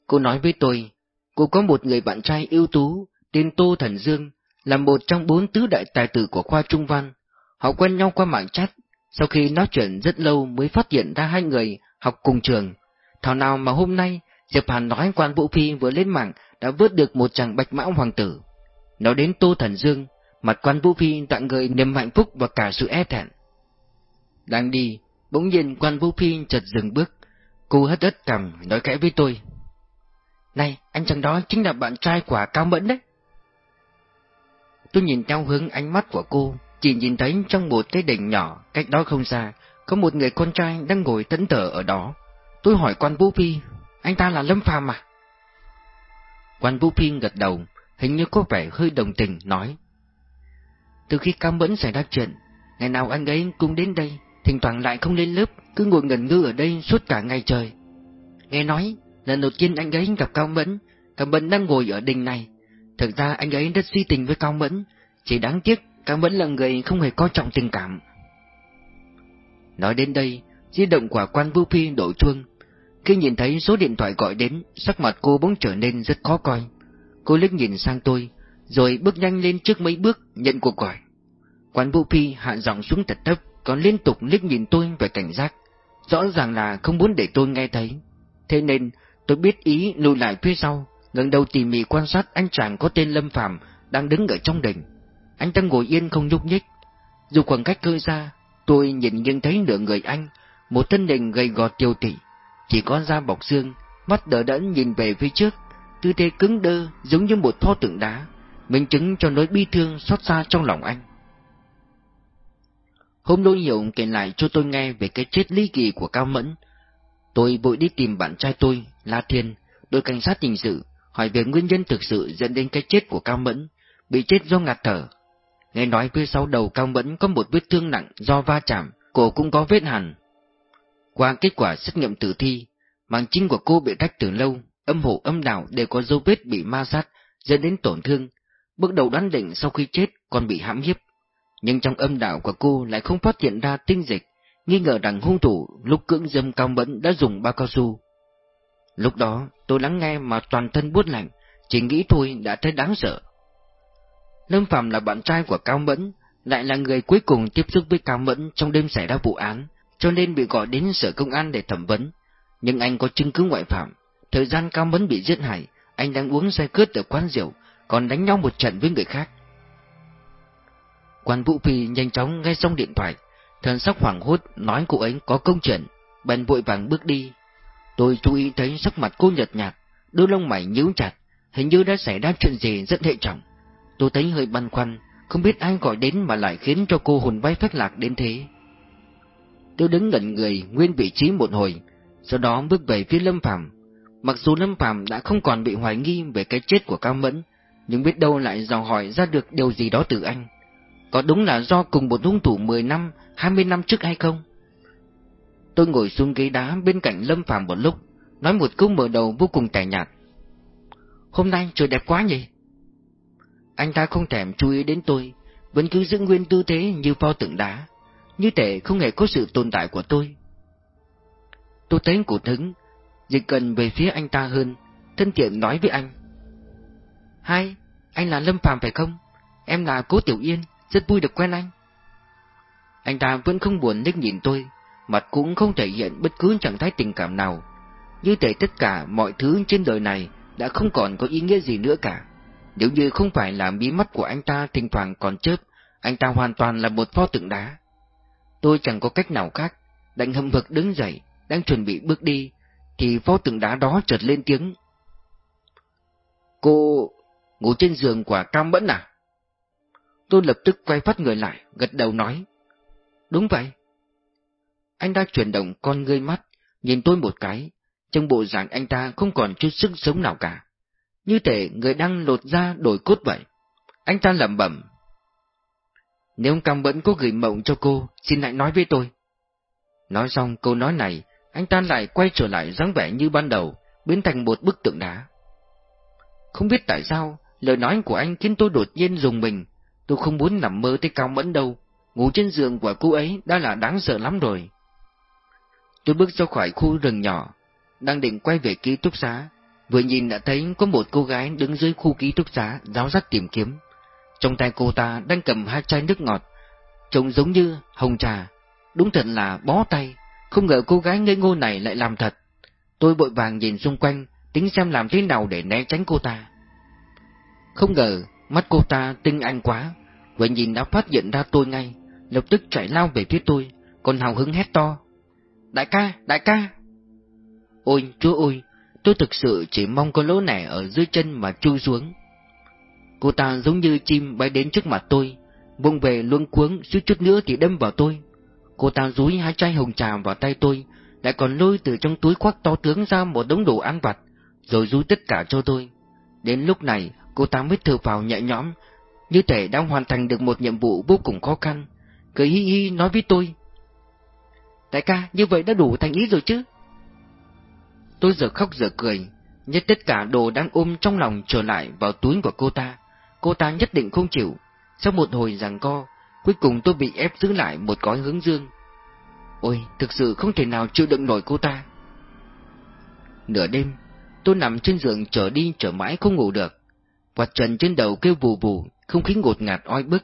Cô nói với tôi, cô có một người bạn trai ưu tú, tên Tô Thần Dương, là một trong bốn tứ đại tài tử của khoa trung văn. Họ quen nhau qua mạng chat, sau khi nói chuyện rất lâu mới phát hiện ra hai người học cùng trường. Thảo nào mà hôm nay, Diệp Hàn nói quan Vũ Phi vừa lên mạng đã vớt được một chàng bạch mão hoàng tử. Nói đến Tô Thần Dương, mặt quan Vũ Phi tặng người niềm hạnh phúc và cả sự e thẹn. Đang đi, bỗng nhiên quan Vũ Phi chợt dừng bước, cô hất đất cằm nói kẽ với tôi. Này, anh chàng đó chính là bạn trai của Cao Mẫn đấy. Tôi nhìn theo hướng ánh mắt của cô, chỉ nhìn thấy trong một cái đỉnh nhỏ cách đó không xa, có một người con trai đang ngồi tẫn tờ ở đó. Tôi hỏi quan Vũ Phi, anh ta là Lâm Phàm à? Quan Vũ Phi gật đầu, hình như có vẻ hơi đồng tình, nói. Từ khi Cao Mẫn xảy ra chuyện, ngày nào anh ấy cũng đến đây, thỉnh thoảng lại không lên lớp, cứ ngồi ngẩn ngư ở đây suốt cả ngày trời. Nghe nói, lần đầu tiên anh ấy gặp Cao Mẫn, Cao Mẫn đang ngồi ở đình này, Thực ra anh ấy rất si tình với Cao Mẫn, chỉ đáng tiếc Cao Mẫn là người không hề coi trọng tình cảm. Nói đến đây, di động của quan Vũ Phi đổ chuông. Khi nhìn thấy số điện thoại gọi đến, sắc mặt cô bỗng trở nên rất khó coi. Cô liếc nhìn sang tôi, rồi bước nhanh lên trước mấy bước nhận cuộc gọi. Quan Vũ Phi hạ giọng xuống thật thấp, còn liên tục liếc nhìn tôi về cảnh giác. Rõ ràng là không muốn để tôi nghe thấy. Thế nên tôi biết ý lùi lại phía sau, ngẩng đầu tỉ mỉ quan sát anh chàng có tên Lâm Phàm đang đứng ở trong đỉnh. Anh ta ngồi yên không nhúc nhích. Dù khoảng cách hơi xa, tôi nhìn nhưng thấy nửa người anh, một thân hình gầy gò tiêu tỉ, chỉ có da bọc xương, mắt đỡ đẫn nhìn về phía trước, tư thế cứng đơ giống như một pho tượng đá, minh chứng cho nỗi bi thương xót xa trong lòng anh. Hôm lôi hiểu kể lại cho tôi nghe về cái chết ly kỳ của Cao Mẫn. Tôi vội đi tìm bạn trai tôi, La Thiên, đội cảnh sát hình sự, hỏi về nguyên nhân thực sự dẫn đến cái chết của Cao Mẫn, bị chết do ngạt thở. nghe nói phía sau đầu Cao Mẫn có một vết thương nặng do va chạm, cổ cũng có vết hằn. Qua kết quả xét nghiệm tử thi, màng chính của cô bị rách từ lâu, âm hộ âm đạo đều có dấu vết bị ma sát, dẫn đến tổn thương. Bước đầu đoán định sau khi chết còn bị hãm hiếp. Nhưng trong âm đạo của cô lại không phát hiện ra tinh dịch, nghi ngờ rằng hung thủ lúc cưỡng dâm Cao Mẫn đã dùng bao cao su. Lúc đó tôi lắng nghe mà toàn thân buốt lạnh, chỉ nghĩ thôi đã thấy đáng sợ. Lâm Phạm là bạn trai của Cao Mẫn, lại là người cuối cùng tiếp xúc với Cao Mẫn trong đêm xảy ra vụ án, cho nên bị gọi đến sở công an để thẩm vấn. Nhưng anh có chứng cứ ngoại phạm, thời gian Cao Mẫn bị giết hại, anh đang uống say cướp ở quán rượu, còn đánh nhau một trận với người khác. Quan Vũ Phi nhanh chóng nghe xong điện thoại, thần sắc hoảng hốt nói cô ấy có công chuyện, bèn vội vàng bước đi. Tôi chú ý thấy sắc mặt cô nhợt nhạt, đôi lông mày nhíu chặt, hình như đã xảy ra chuyện gì rất hệ trọng. Tôi thấy hơi băn khoăn, không biết ai gọi đến mà lại khiến cho cô hồn bay phách lạc đến thế. Tôi đứng ngẩn người nguyên vị trí một hồi, sau đó bước về phía Lâm Phàm. Mặc dù Lâm Phàm đã không còn bị hoài nghi về cái chết của Cao Mẫn, nhưng biết đâu lại dò hỏi ra được điều gì đó từ anh. Có đúng là do cùng một hung thủ 10 năm, 20 năm trước hay không? Tôi ngồi xuống ghế đá bên cạnh Lâm Phàm một lúc, nói một câu mở đầu vô cùng tẻ nhạt. Hôm nay trời đẹp quá nhỉ? Anh ta không thèm chú ý đến tôi, vẫn cứ giữ nguyên tư thế như pho tượng đá, như thể không hề có sự tồn tại của tôi. Tôi thấy cụt hứng, dịch cần về phía anh ta hơn, thân thiện nói với anh. Hai, anh là Lâm Phạm phải không? Em là Cố Tiểu Yên, rất vui được quen anh. Anh ta vẫn không buồn liếc nhìn tôi, mặt cũng không thể hiện bất cứ trạng thái tình cảm nào. Như thể tất cả mọi thứ trên đời này đã không còn có ý nghĩa gì nữa cả. Nếu như không phải là mí mắt của anh ta thỉnh thoảng còn chớp, anh ta hoàn toàn là một pho tượng đá. Tôi chẳng có cách nào khác, đành hâm vực đứng dậy, đang chuẩn bị bước đi, thì pho tượng đá đó chợt lên tiếng. Cô ngủ trên giường của Cam bẫn à? Tôi lập tức quay phát người lại, gật đầu nói. Đúng vậy. Anh ta chuyển động con ngươi mắt, nhìn tôi một cái, trong bộ dạng anh ta không còn chút sức sống nào cả. Như thể người đang lột ra đổi cốt vậy. Anh ta lẩm bẩm. Nếu ông Cam vẫn có gửi mộng cho cô, xin hãy nói với tôi. Nói xong câu nói này, anh ta lại quay trở lại dáng vẻ như ban đầu, biến thành một bức tượng đá. Không biết tại sao, lời nói của anh khiến tôi đột nhiên dùng mình. Tôi không muốn nằm mơ tới Cao Mẫn đâu, ngủ trên giường của cô ấy đã là đáng sợ lắm rồi. Tôi bước ra khỏi khu rừng nhỏ, đang định quay về ký túc xá, vừa nhìn đã thấy có một cô gái đứng dưới khu ký túc xá giáo dắt tìm kiếm. Trong tay cô ta đang cầm hai chai nước ngọt, trông giống như hồng trà, đúng thật là bó tay, không ngờ cô gái ngây ngô này lại làm thật. Tôi vội vàng nhìn xung quanh, tính xem làm thế nào để né tránh cô ta. Không ngờ, mắt cô ta tinh anh quá, vừa nhìn đã phát hiện ra tôi ngay, lập tức chạy lao về phía tôi, còn hào hứng hét to. Đại ca, đại ca! Ôi, chúa ơi, tôi thực sự chỉ mong có lỗ nẻ ở dưới chân mà chui xuống. Cô ta giống như chim bay đến trước mặt tôi, vung về luống cuống suýt chút nữa thì đâm vào tôi. Cô ta rúi hai chai hồng trà vào tay tôi, lại còn lôi từ trong túi khoác to tướng ra một đống đồ ăn vặt, rồi rúi tất cả cho tôi. Đến lúc này, cô ta mới thở vào nhẹ nhõm, như thể đang hoàn thành được một nhiệm vụ vô cùng khó khăn. Cười hi hi nói với tôi. Đại ca, như vậy đã đủ thành ý rồi chứ? Tôi giờ khóc giờ cười, nhét tất cả đồ đang ôm trong lòng trở lại vào túi của cô ta. Cô ta nhất định không chịu. Sau một hồi giằng co, cuối cùng tôi bị ép giữ lại một gói hướng dương. Ôi, thực sự không thể nào chịu đựng nổi cô ta. Nửa đêm, tôi nằm trên giường trở đi trở mãi không ngủ được. Quạt trần trên đầu kêu vù vù, không khí ngột ngạt oi bức,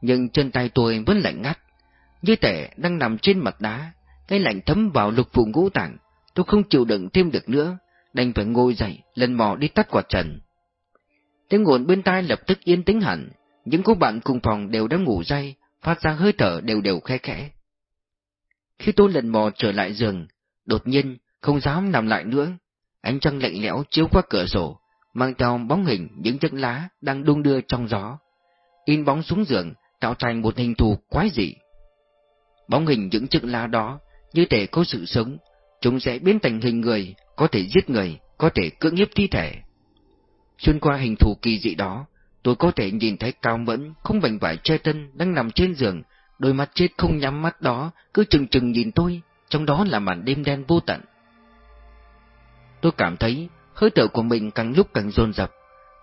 nhưng chân tay tôi vẫn lạnh ngắt. Như thể đang nằm trên mặt đá, cái lạnh thấm vào lục phủ ngũ tạng, tôi không chịu đựng thêm được nữa, đành phải ngồi dậy, lần mò đi tắt quạt trần. Tiếng nguồn bên tai lập tức yên tĩnh hẳn, những cô bạn cùng phòng đều đã ngủ say, phát ra hơi thở đều đều khe khẽ. Khi tôi lần mò trở lại giường, đột nhiên không dám nằm lại nữa, ánh trăng lạnh lẽo chiếu qua cửa sổ, mang theo bóng hình những chiếc lá đang đung đưa trong gió. In bóng xuống giường, tạo thành một hình thù quái dị. Bóng hình những chiếc lá đó, như thể có sự sống, chúng sẽ biến thành hình người, có thể giết người, có thể cưỡng hiếp thi thể. Xuyên qua hình thù kỳ dị đó, tôi có thể nhìn thấy Cao Mẫn không vành vải che thân đang nằm trên giường, đôi mắt chết không nhắm mắt đó cứ chừng chừng nhìn tôi, trong đó là màn đêm đen vô tận. Tôi cảm thấy hơi thở của mình càng lúc càng dồn dập,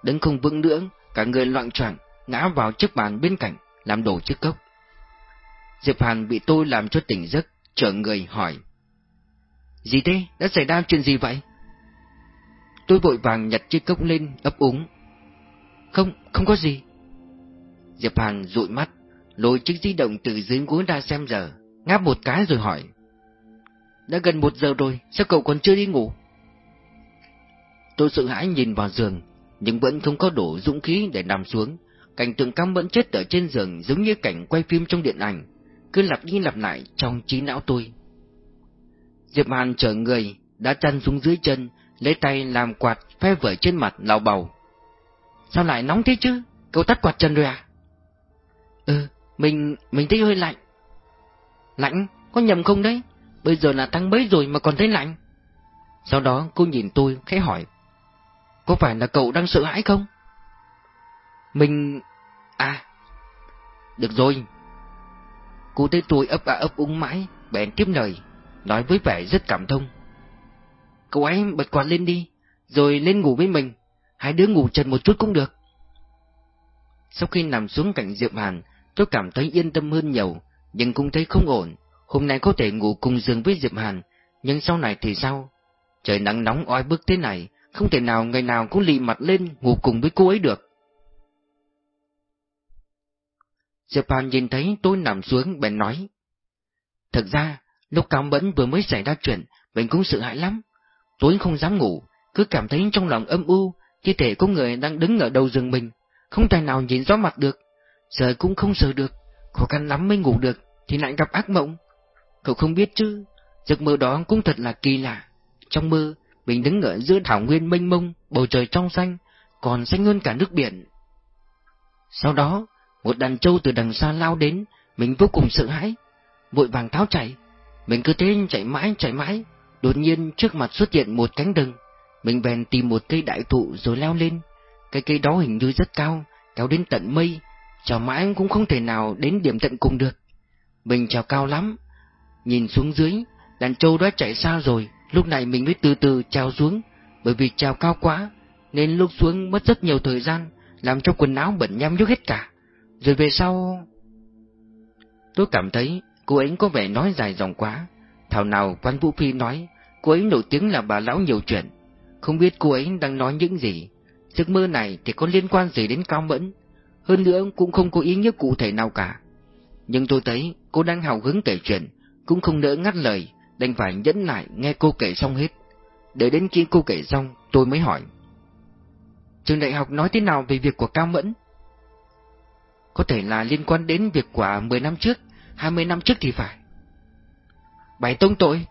đứng không vững nữa, cả người loạn choạng ngã vào chiếc bàn bên cạnh, làm đổ chiếc cốc. Diệp Hàn bị tôi làm cho tỉnh giấc, trở người hỏi. Gì thế? Đã xảy ra chuyện gì vậy? Tôi vội vàng nhặt chiếc cốc lên, ấp úng. Không, không có gì. Diệp Hàn dụi mắt, lôi chiếc di động từ dưới gối ra xem giờ, ngáp một cái rồi hỏi. Đã gần một giờ rồi, sao cậu còn chưa đi ngủ? Tôi sợ hãi nhìn vào giường, nhưng vẫn không có đủ dũng khí để nằm xuống. Cảnh tượng cam vẫn chết ở trên giường giống như cảnh quay phim trong điện ảnh, cứ lặp đi lặp lại trong trí não tôi. Diệp Hàn chở người, đã chăn xuống dưới chân, lấy tay làm quạt phe vẩy trên mặt lào bầu. Sao lại nóng thế chứ? Cậu tắt quạt chân rồi à? Ừ, mình, mình thấy hơi lạnh. Lạnh? Có nhầm không đấy? Bây giờ là tháng mấy rồi mà còn thấy lạnh. Sau đó cô nhìn tôi khẽ hỏi. Có phải là cậu đang sợ hãi không? Mình... À... Được rồi. Cô thấy tôi ấp à ấp úng mãi, bèn tiếp lời, nói với vẻ rất cảm thông. Cậu ấy bật quạt lên đi, rồi lên ngủ với mình, hai đứa ngủ trần một chút cũng được. Sau khi nằm xuống cạnh Diệp Hàn, tôi cảm thấy yên tâm hơn nhiều, nhưng cũng thấy không ổn. Hôm nay có thể ngủ cùng giường với Diệp Hàn, nhưng sau này thì sao? Trời nắng nóng oi bức thế này, không thể nào ngày nào cũng lì mặt lên ngủ cùng với cô ấy được. Diệp Hàn nhìn thấy tôi nằm xuống bèn nói. thật ra, lúc Cao Mẫn vừa mới xảy ra chuyện, mình cũng sợ hãi lắm. Tối không dám ngủ, cứ cảm thấy trong lòng âm u, như thể có người đang đứng ở đầu giường mình, không tài nào nhìn rõ mặt được. Giờ cũng không sợ được, khó khăn lắm mới ngủ được, thì lại gặp ác mộng. Cậu không biết chứ, giấc mơ đó cũng thật là kỳ lạ. Trong mơ, mình đứng ở giữa thảo nguyên mênh mông, bầu trời trong xanh, còn xanh hơn cả nước biển. Sau đó, một đàn trâu từ đằng xa lao đến, mình vô cùng sợ hãi, vội vàng tháo chạy. Mình cứ thế chạy mãi chạy mãi, đột nhiên trước mặt xuất hiện một cánh rừng. Mình bèn tìm một cây đại thụ rồi leo lên. Cái cây đó hình như rất cao, kéo đến tận mây, chào mãi cũng không thể nào đến điểm tận cùng được. Mình chào cao lắm, nhìn xuống dưới, đàn trâu đã chạy xa rồi, lúc này mình mới từ từ trèo xuống, bởi vì trèo cao quá, nên lúc xuống mất rất nhiều thời gian, làm cho quần áo bẩn nhăm nhúc hết cả. Rồi về sau... Tôi cảm thấy cô ấy có vẻ nói dài dòng quá. Thảo nào quan Vũ Phi nói, cô ấy nổi tiếng là bà lão nhiều chuyện. Không biết cô ấy đang nói những gì. Giấc mơ này thì có liên quan gì đến Cao Mẫn. Hơn nữa cũng không có ý nghĩa cụ thể nào cả. Nhưng tôi thấy cô đang hào hứng kể chuyện, cũng không nỡ ngắt lời, đành phải nhẫn lại nghe cô kể xong hết. Để đến khi cô kể xong, tôi mới hỏi. Trường đại học nói thế nào về việc của Cao Mẫn? Có thể là liên quan đến việc của 10 năm trước, 20 năm trước thì phải. Bày tông tội.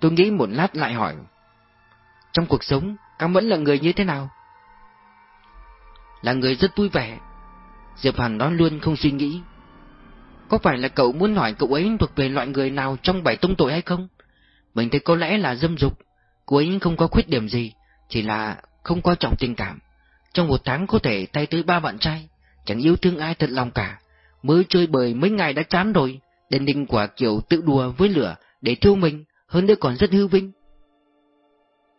Tôi nghĩ một lát lại hỏi. Trong cuộc sống, Cao Mẫn là người như thế nào? Là người rất vui vẻ. Diệp Hàn nói luôn không suy nghĩ. Có phải là cậu muốn hỏi cậu ấy thuộc về loại người nào trong bảy tông tội hay không? Mình thấy có lẽ là dâm dục. Cô ấy không có khuyết điểm gì, chỉ là không quan trọng tình cảm. Trong một tháng có thể tay tới ba bạn trai, chẳng yêu thương ai thật lòng cả. Mới chơi bời mấy ngày đã chán rồi, đền đình quả kiểu tự đùa với lửa để thiêu mình, hơn nữa còn rất hư vinh.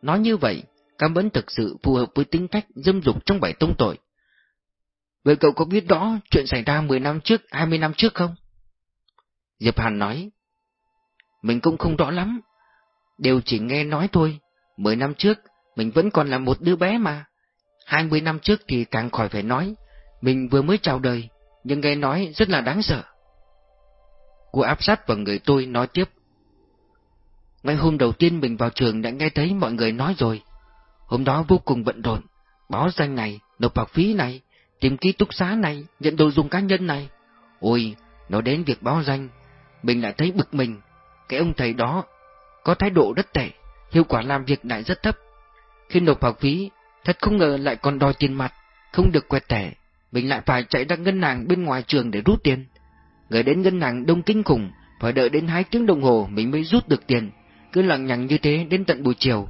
Nói như vậy, Cam vẫn thực sự phù hợp với tính cách dâm dục trong bảy tông tội. Vậy cậu có biết rõ chuyện xảy ra 10 năm trước, 20 năm trước không? Diệp Hàn nói. Mình cũng không rõ lắm. Đều chỉ nghe nói thôi. 10 năm trước, mình vẫn còn là một đứa bé mà. 20 năm trước thì càng khỏi phải nói. Mình vừa mới chào đời, nhưng nghe nói rất là đáng sợ. Cô áp sát vào người tôi nói tiếp. Ngay hôm đầu tiên mình vào trường đã nghe thấy mọi người nói rồi. Hôm đó vô cùng bận rộn, báo danh này, nộp học phí này, tìm ký túc xá này, nhận đồ dùng cá nhân này. Ôi, nói đến việc báo danh, mình lại thấy bực mình. Cái ông thầy đó có thái độ rất tệ, hiệu quả làm việc lại rất thấp. Khi nộp học phí, thật không ngờ lại còn đòi tiền mặt, không được quẹt thẻ. Mình lại phải chạy ra ngân hàng bên ngoài trường để rút tiền. Người đến ngân hàng đông kinh khủng, phải đợi đến hai tiếng đồng hồ mình mới rút được tiền, cứ lằng nhằng như thế đến tận buổi chiều.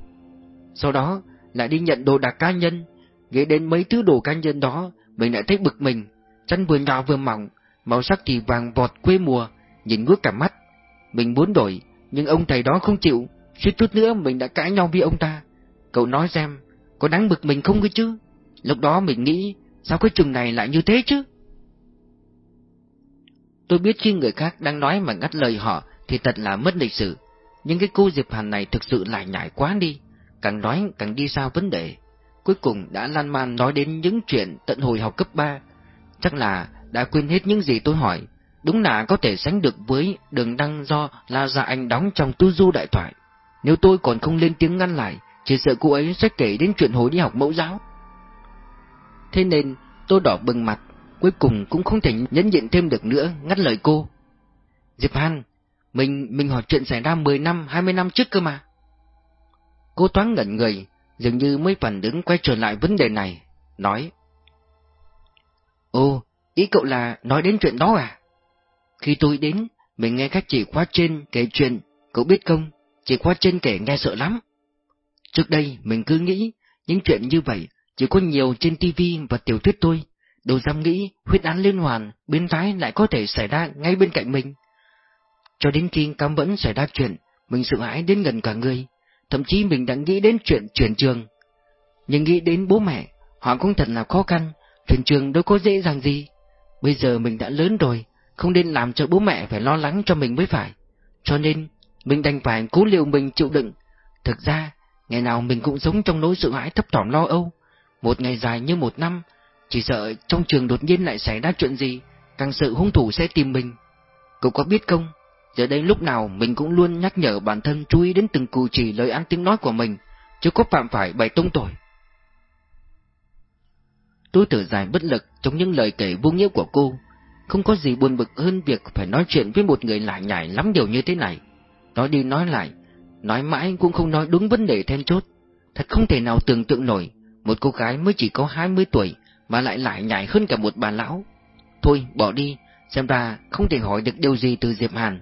Sau đó, lại đi nhận đồ đạc cá nhân, nghĩ đến mấy thứ đồ cá nhân đó, mình lại thấy bực mình, Chân vừa nhỏ vừa mỏng, màu sắc thì vàng vọt quê mùa, nhìn ngước cả mắt. Mình muốn đổi, nhưng ông thầy đó không chịu, suýt chút nữa mình đã cãi nhau với ông ta. Cậu nói xem, có đáng bực mình không cơ chứ? Lúc đó mình nghĩ, sao cái trường này lại như thế chứ? Tôi biết khi người khác đang nói mà ngắt lời họ thì thật là mất lịch sự, nhưng cái cô Diệp Hàn này thực sự lại nhảy quá đi, càng nói càng đi xa vấn đề. Cuối cùng đã lan man nói đến những chuyện tận hồi học cấp 3, chắc là đã quên hết những gì tôi hỏi, đúng là có thể sánh được với đường đăng do La Gia Anh đóng trong tu du đại thoại. Nếu tôi còn không lên tiếng ngăn lại, chỉ sợ cô ấy sẽ kể đến chuyện hồi đi học mẫu giáo. Thế nên tôi đỏ bừng mặt, cuối cùng cũng không thể nhẫn nhịn thêm được nữa, ngắt lời cô. Diệp Hàn, mình, mình hỏi chuyện xảy ra 10 năm, 20 năm trước cơ mà. Cô toán ngẩn người, dường như mới phản ứng quay trở lại vấn đề này, nói. Ô, ý cậu là nói đến chuyện đó à? Khi tôi đến, mình nghe các chị khóa trên kể chuyện, cậu biết không, chị khóa trên kể nghe sợ lắm. Trước đây mình cứ nghĩ những chuyện như vậy chỉ có nhiều trên tivi và tiểu thuyết thôi, đâu dám nghĩ huyết án liên hoàn, biến thái lại có thể xảy ra ngay bên cạnh mình. Cho đến khi cam vẫn xảy ra chuyện, mình sợ hãi đến gần cả người, thậm chí mình đã nghĩ đến chuyện chuyển trường. Nhưng nghĩ đến bố mẹ, họ cũng thật là khó khăn, chuyển trường đâu có dễ dàng gì. Bây giờ mình đã lớn rồi, không nên làm cho bố mẹ phải lo lắng cho mình mới phải. Cho nên, mình đành phải cố liều mình chịu đựng. Thực ra, ngày nào mình cũng sống trong nỗi sợ hãi thấp thỏm lo âu. Một ngày dài như một năm, chỉ sợ trong trường đột nhiên lại xảy ra chuyện gì, càng sợ hung thủ sẽ tìm mình. Cậu có biết không, giờ đây lúc nào mình cũng luôn nhắc nhở bản thân chú ý đến từng cử chỉ lời ăn tiếng nói của mình, chứ có phạm phải bày tông tội. Tôi thở dài bất lực trong những lời kể vô nghĩa của cô, không có gì buồn bực hơn việc phải nói chuyện với một người lại nhảy lắm điều như thế này. Nói đi nói lại, nói mãi cũng không nói đúng vấn đề then chốt. Thật không thể nào tưởng tượng nổi, một cô gái mới chỉ có 20 tuổi mà lại lại nhảy hơn cả một bà lão. Thôi, bỏ đi, xem ra không thể hỏi được điều gì từ Diệp Hàn.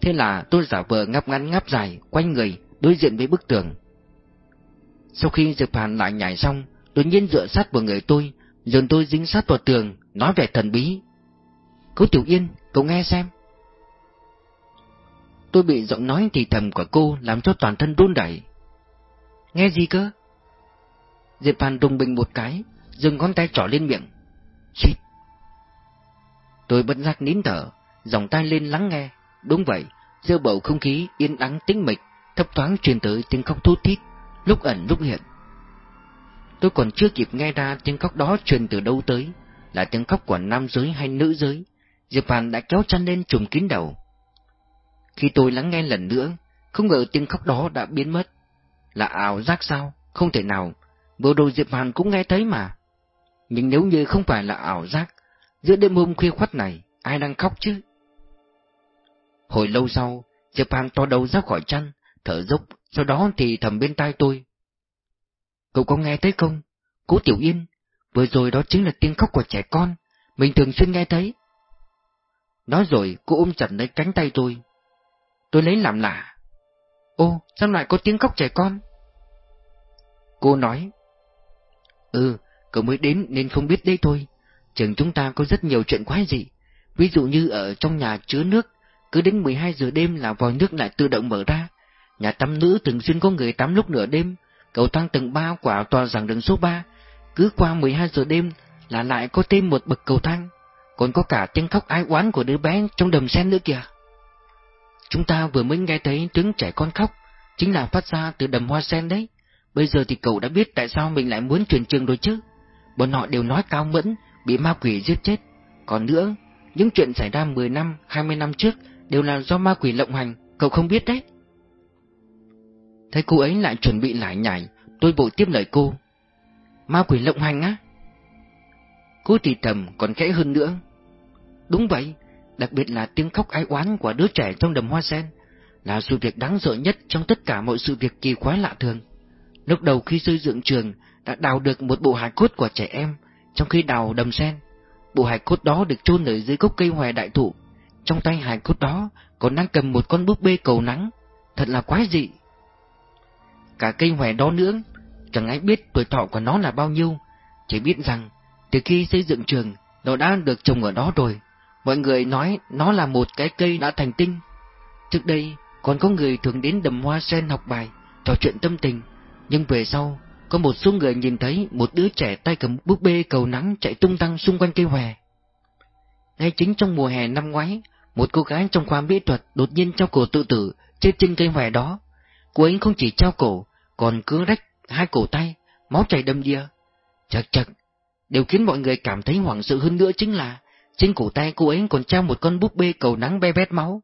Thế là tôi giả vờ ngáp ngắn ngáp dài, quanh người, đối diện với bức tường. Sau khi Diệp Hàn lại nhảy xong, đột nhiên dựa sát vào người tôi, dồn tôi dính sát vào tường, nói vẻ thần bí. Cô Tiểu Yên, cậu nghe xem. Tôi bị giọng nói thì thầm của cô làm cho toàn thân run đẩy. Nghe gì cơ? Diệp Hàn đùng bình một cái, dừng ngón tay trỏ lên miệng. Xịt. Tôi bất giác nín thở, dòng tay lên lắng nghe. Đúng vậy, giữa bầu không khí yên ắng tĩnh mịch, thấp thoáng truyền tới tiếng khóc thút thít, lúc ẩn lúc hiện. Tôi còn chưa kịp nghe ra tiếng khóc đó truyền từ đâu tới, là tiếng khóc của nam giới hay nữ giới. Diệp Hàn đã kéo chăn lên trùm kín đầu. Khi tôi lắng nghe lần nữa, không ngờ tiếng khóc đó đã biến mất. Là ảo giác sao? Không thể nào. Vừa rồi Diệp Hàn cũng nghe thấy mà. Nhưng nếu như không phải là ảo giác, giữa đêm hôm khuya khoắt này, ai đang khóc chứ? Hồi lâu sau, Diệp Hàn to đầu ra khỏi chăn, thở dốc, sau đó thì thầm bên tai tôi. Cậu có nghe thấy không? Cố Tiểu Yên, vừa rồi đó chính là tiếng khóc của trẻ con, mình thường xuyên nghe thấy. Nói rồi cô ôm chặt lấy cánh tay tôi. Tôi lấy làm lạ. Ô, sao lại có tiếng khóc trẻ con? Cô nói. Ừ, cậu mới đến nên không biết đây thôi. Trường chúng ta có rất nhiều chuyện quái dị. Ví dụ như ở trong nhà chứa nước, cứ đến 12 giờ đêm là vòi nước lại tự động mở ra. Nhà tắm nữ thường xuyên có người tắm lúc nửa đêm, cầu thang tầng 3 quả tòa giảng đường số 3, cứ qua 12 giờ đêm là lại có thêm một bậc cầu thang, còn có cả tiếng khóc ái oán của đứa bé trong đầm sen nữa kìa. Chúng ta vừa mới nghe thấy tiếng trẻ con khóc, chính là phát ra từ đầm hoa sen đấy. Bây giờ thì cậu đã biết tại sao mình lại muốn chuyển trường rồi chứ. Bọn họ đều nói cao mẫn, bị ma quỷ giết chết. Còn nữa, những chuyện xảy ra 10 năm, 20 năm trước đều là do ma quỷ lộng hành, cậu không biết đấy. Thấy cô ấy lại chuẩn bị lại nhảy, tôi vội tiếp lời cô. Ma quỷ lộng hành á? Cô thì thầm còn khẽ hơn nữa. Đúng vậy, đặc biệt là tiếng khóc ái oán của đứa trẻ trong đầm hoa sen, là sự việc đáng sợ nhất trong tất cả mọi sự việc kỳ quái lạ thường. Lúc đầu khi xây dựng trường, đã đào được một bộ hài cốt của trẻ em, trong khi đào đầm sen. Bộ hài cốt đó được chôn ở dưới gốc cây hoè đại thụ. Trong tay hài cốt đó còn đang cầm một con búp bê cầu nắng. Thật là quái dị. Cả cây hoè đó nữa, chẳng ai biết tuổi thọ của nó là bao nhiêu, chỉ biết rằng Từ khi xây dựng trường, nó đã được trồng ở đó rồi. Mọi người nói nó là một cái cây đã thành tinh. Trước đây, còn có người thường đến đầm hoa sen học bài, trò chuyện tâm tình. Nhưng về sau, có một số người nhìn thấy một đứa trẻ tay cầm búp bê cầu nắng chạy tung tăng xung quanh cây hòe. Ngay chính trong mùa hè năm ngoái, một cô gái trong khoa mỹ thuật đột nhiên trao cổ tự tử chết trên cây hòe đó. Cô ấy không chỉ trao cổ, còn cứ rách hai cổ tay, máu chảy đầm đìa. Chật chật, điều khiến mọi người cảm thấy hoảng sợ hơn nữa chính là trên cổ tay cô ấy còn treo một con búp bê cầu nắng be bét máu.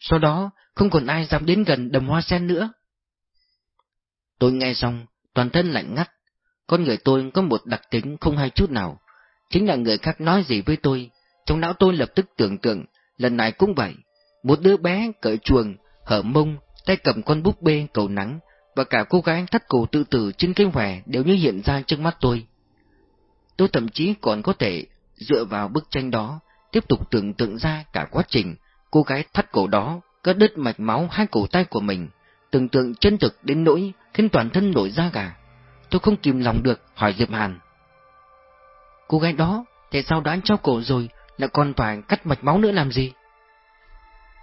Sau đó, không còn ai dám đến gần đầm hoa sen nữa. Tôi nghe xong, toàn thân lạnh ngắt. Con người tôi có một đặc tính không hay chút nào. Chính là người khác nói gì với tôi, trong não tôi lập tức tưởng tượng, lần này cũng vậy. Một đứa bé cởi chuồng, hở mông, tay cầm con búp bê cầu nắng, và cả cô gái thắt cổ tự tử trên cái hòe đều như hiện ra trước mắt tôi. Tôi thậm chí còn có thể dựa vào bức tranh đó, tiếp tục tưởng tượng ra cả quá trình cô gái thắt cổ đó cắt đứt mạch máu hai cổ tay của mình, tưởng tượng chân thực đến nỗi khiến toàn thân nổi da gà. Tôi không kìm lòng được hỏi Diệp Hàn. Cô gái đó, tại sao đã trao cổ rồi, lại còn phải cắt mạch máu nữa làm gì?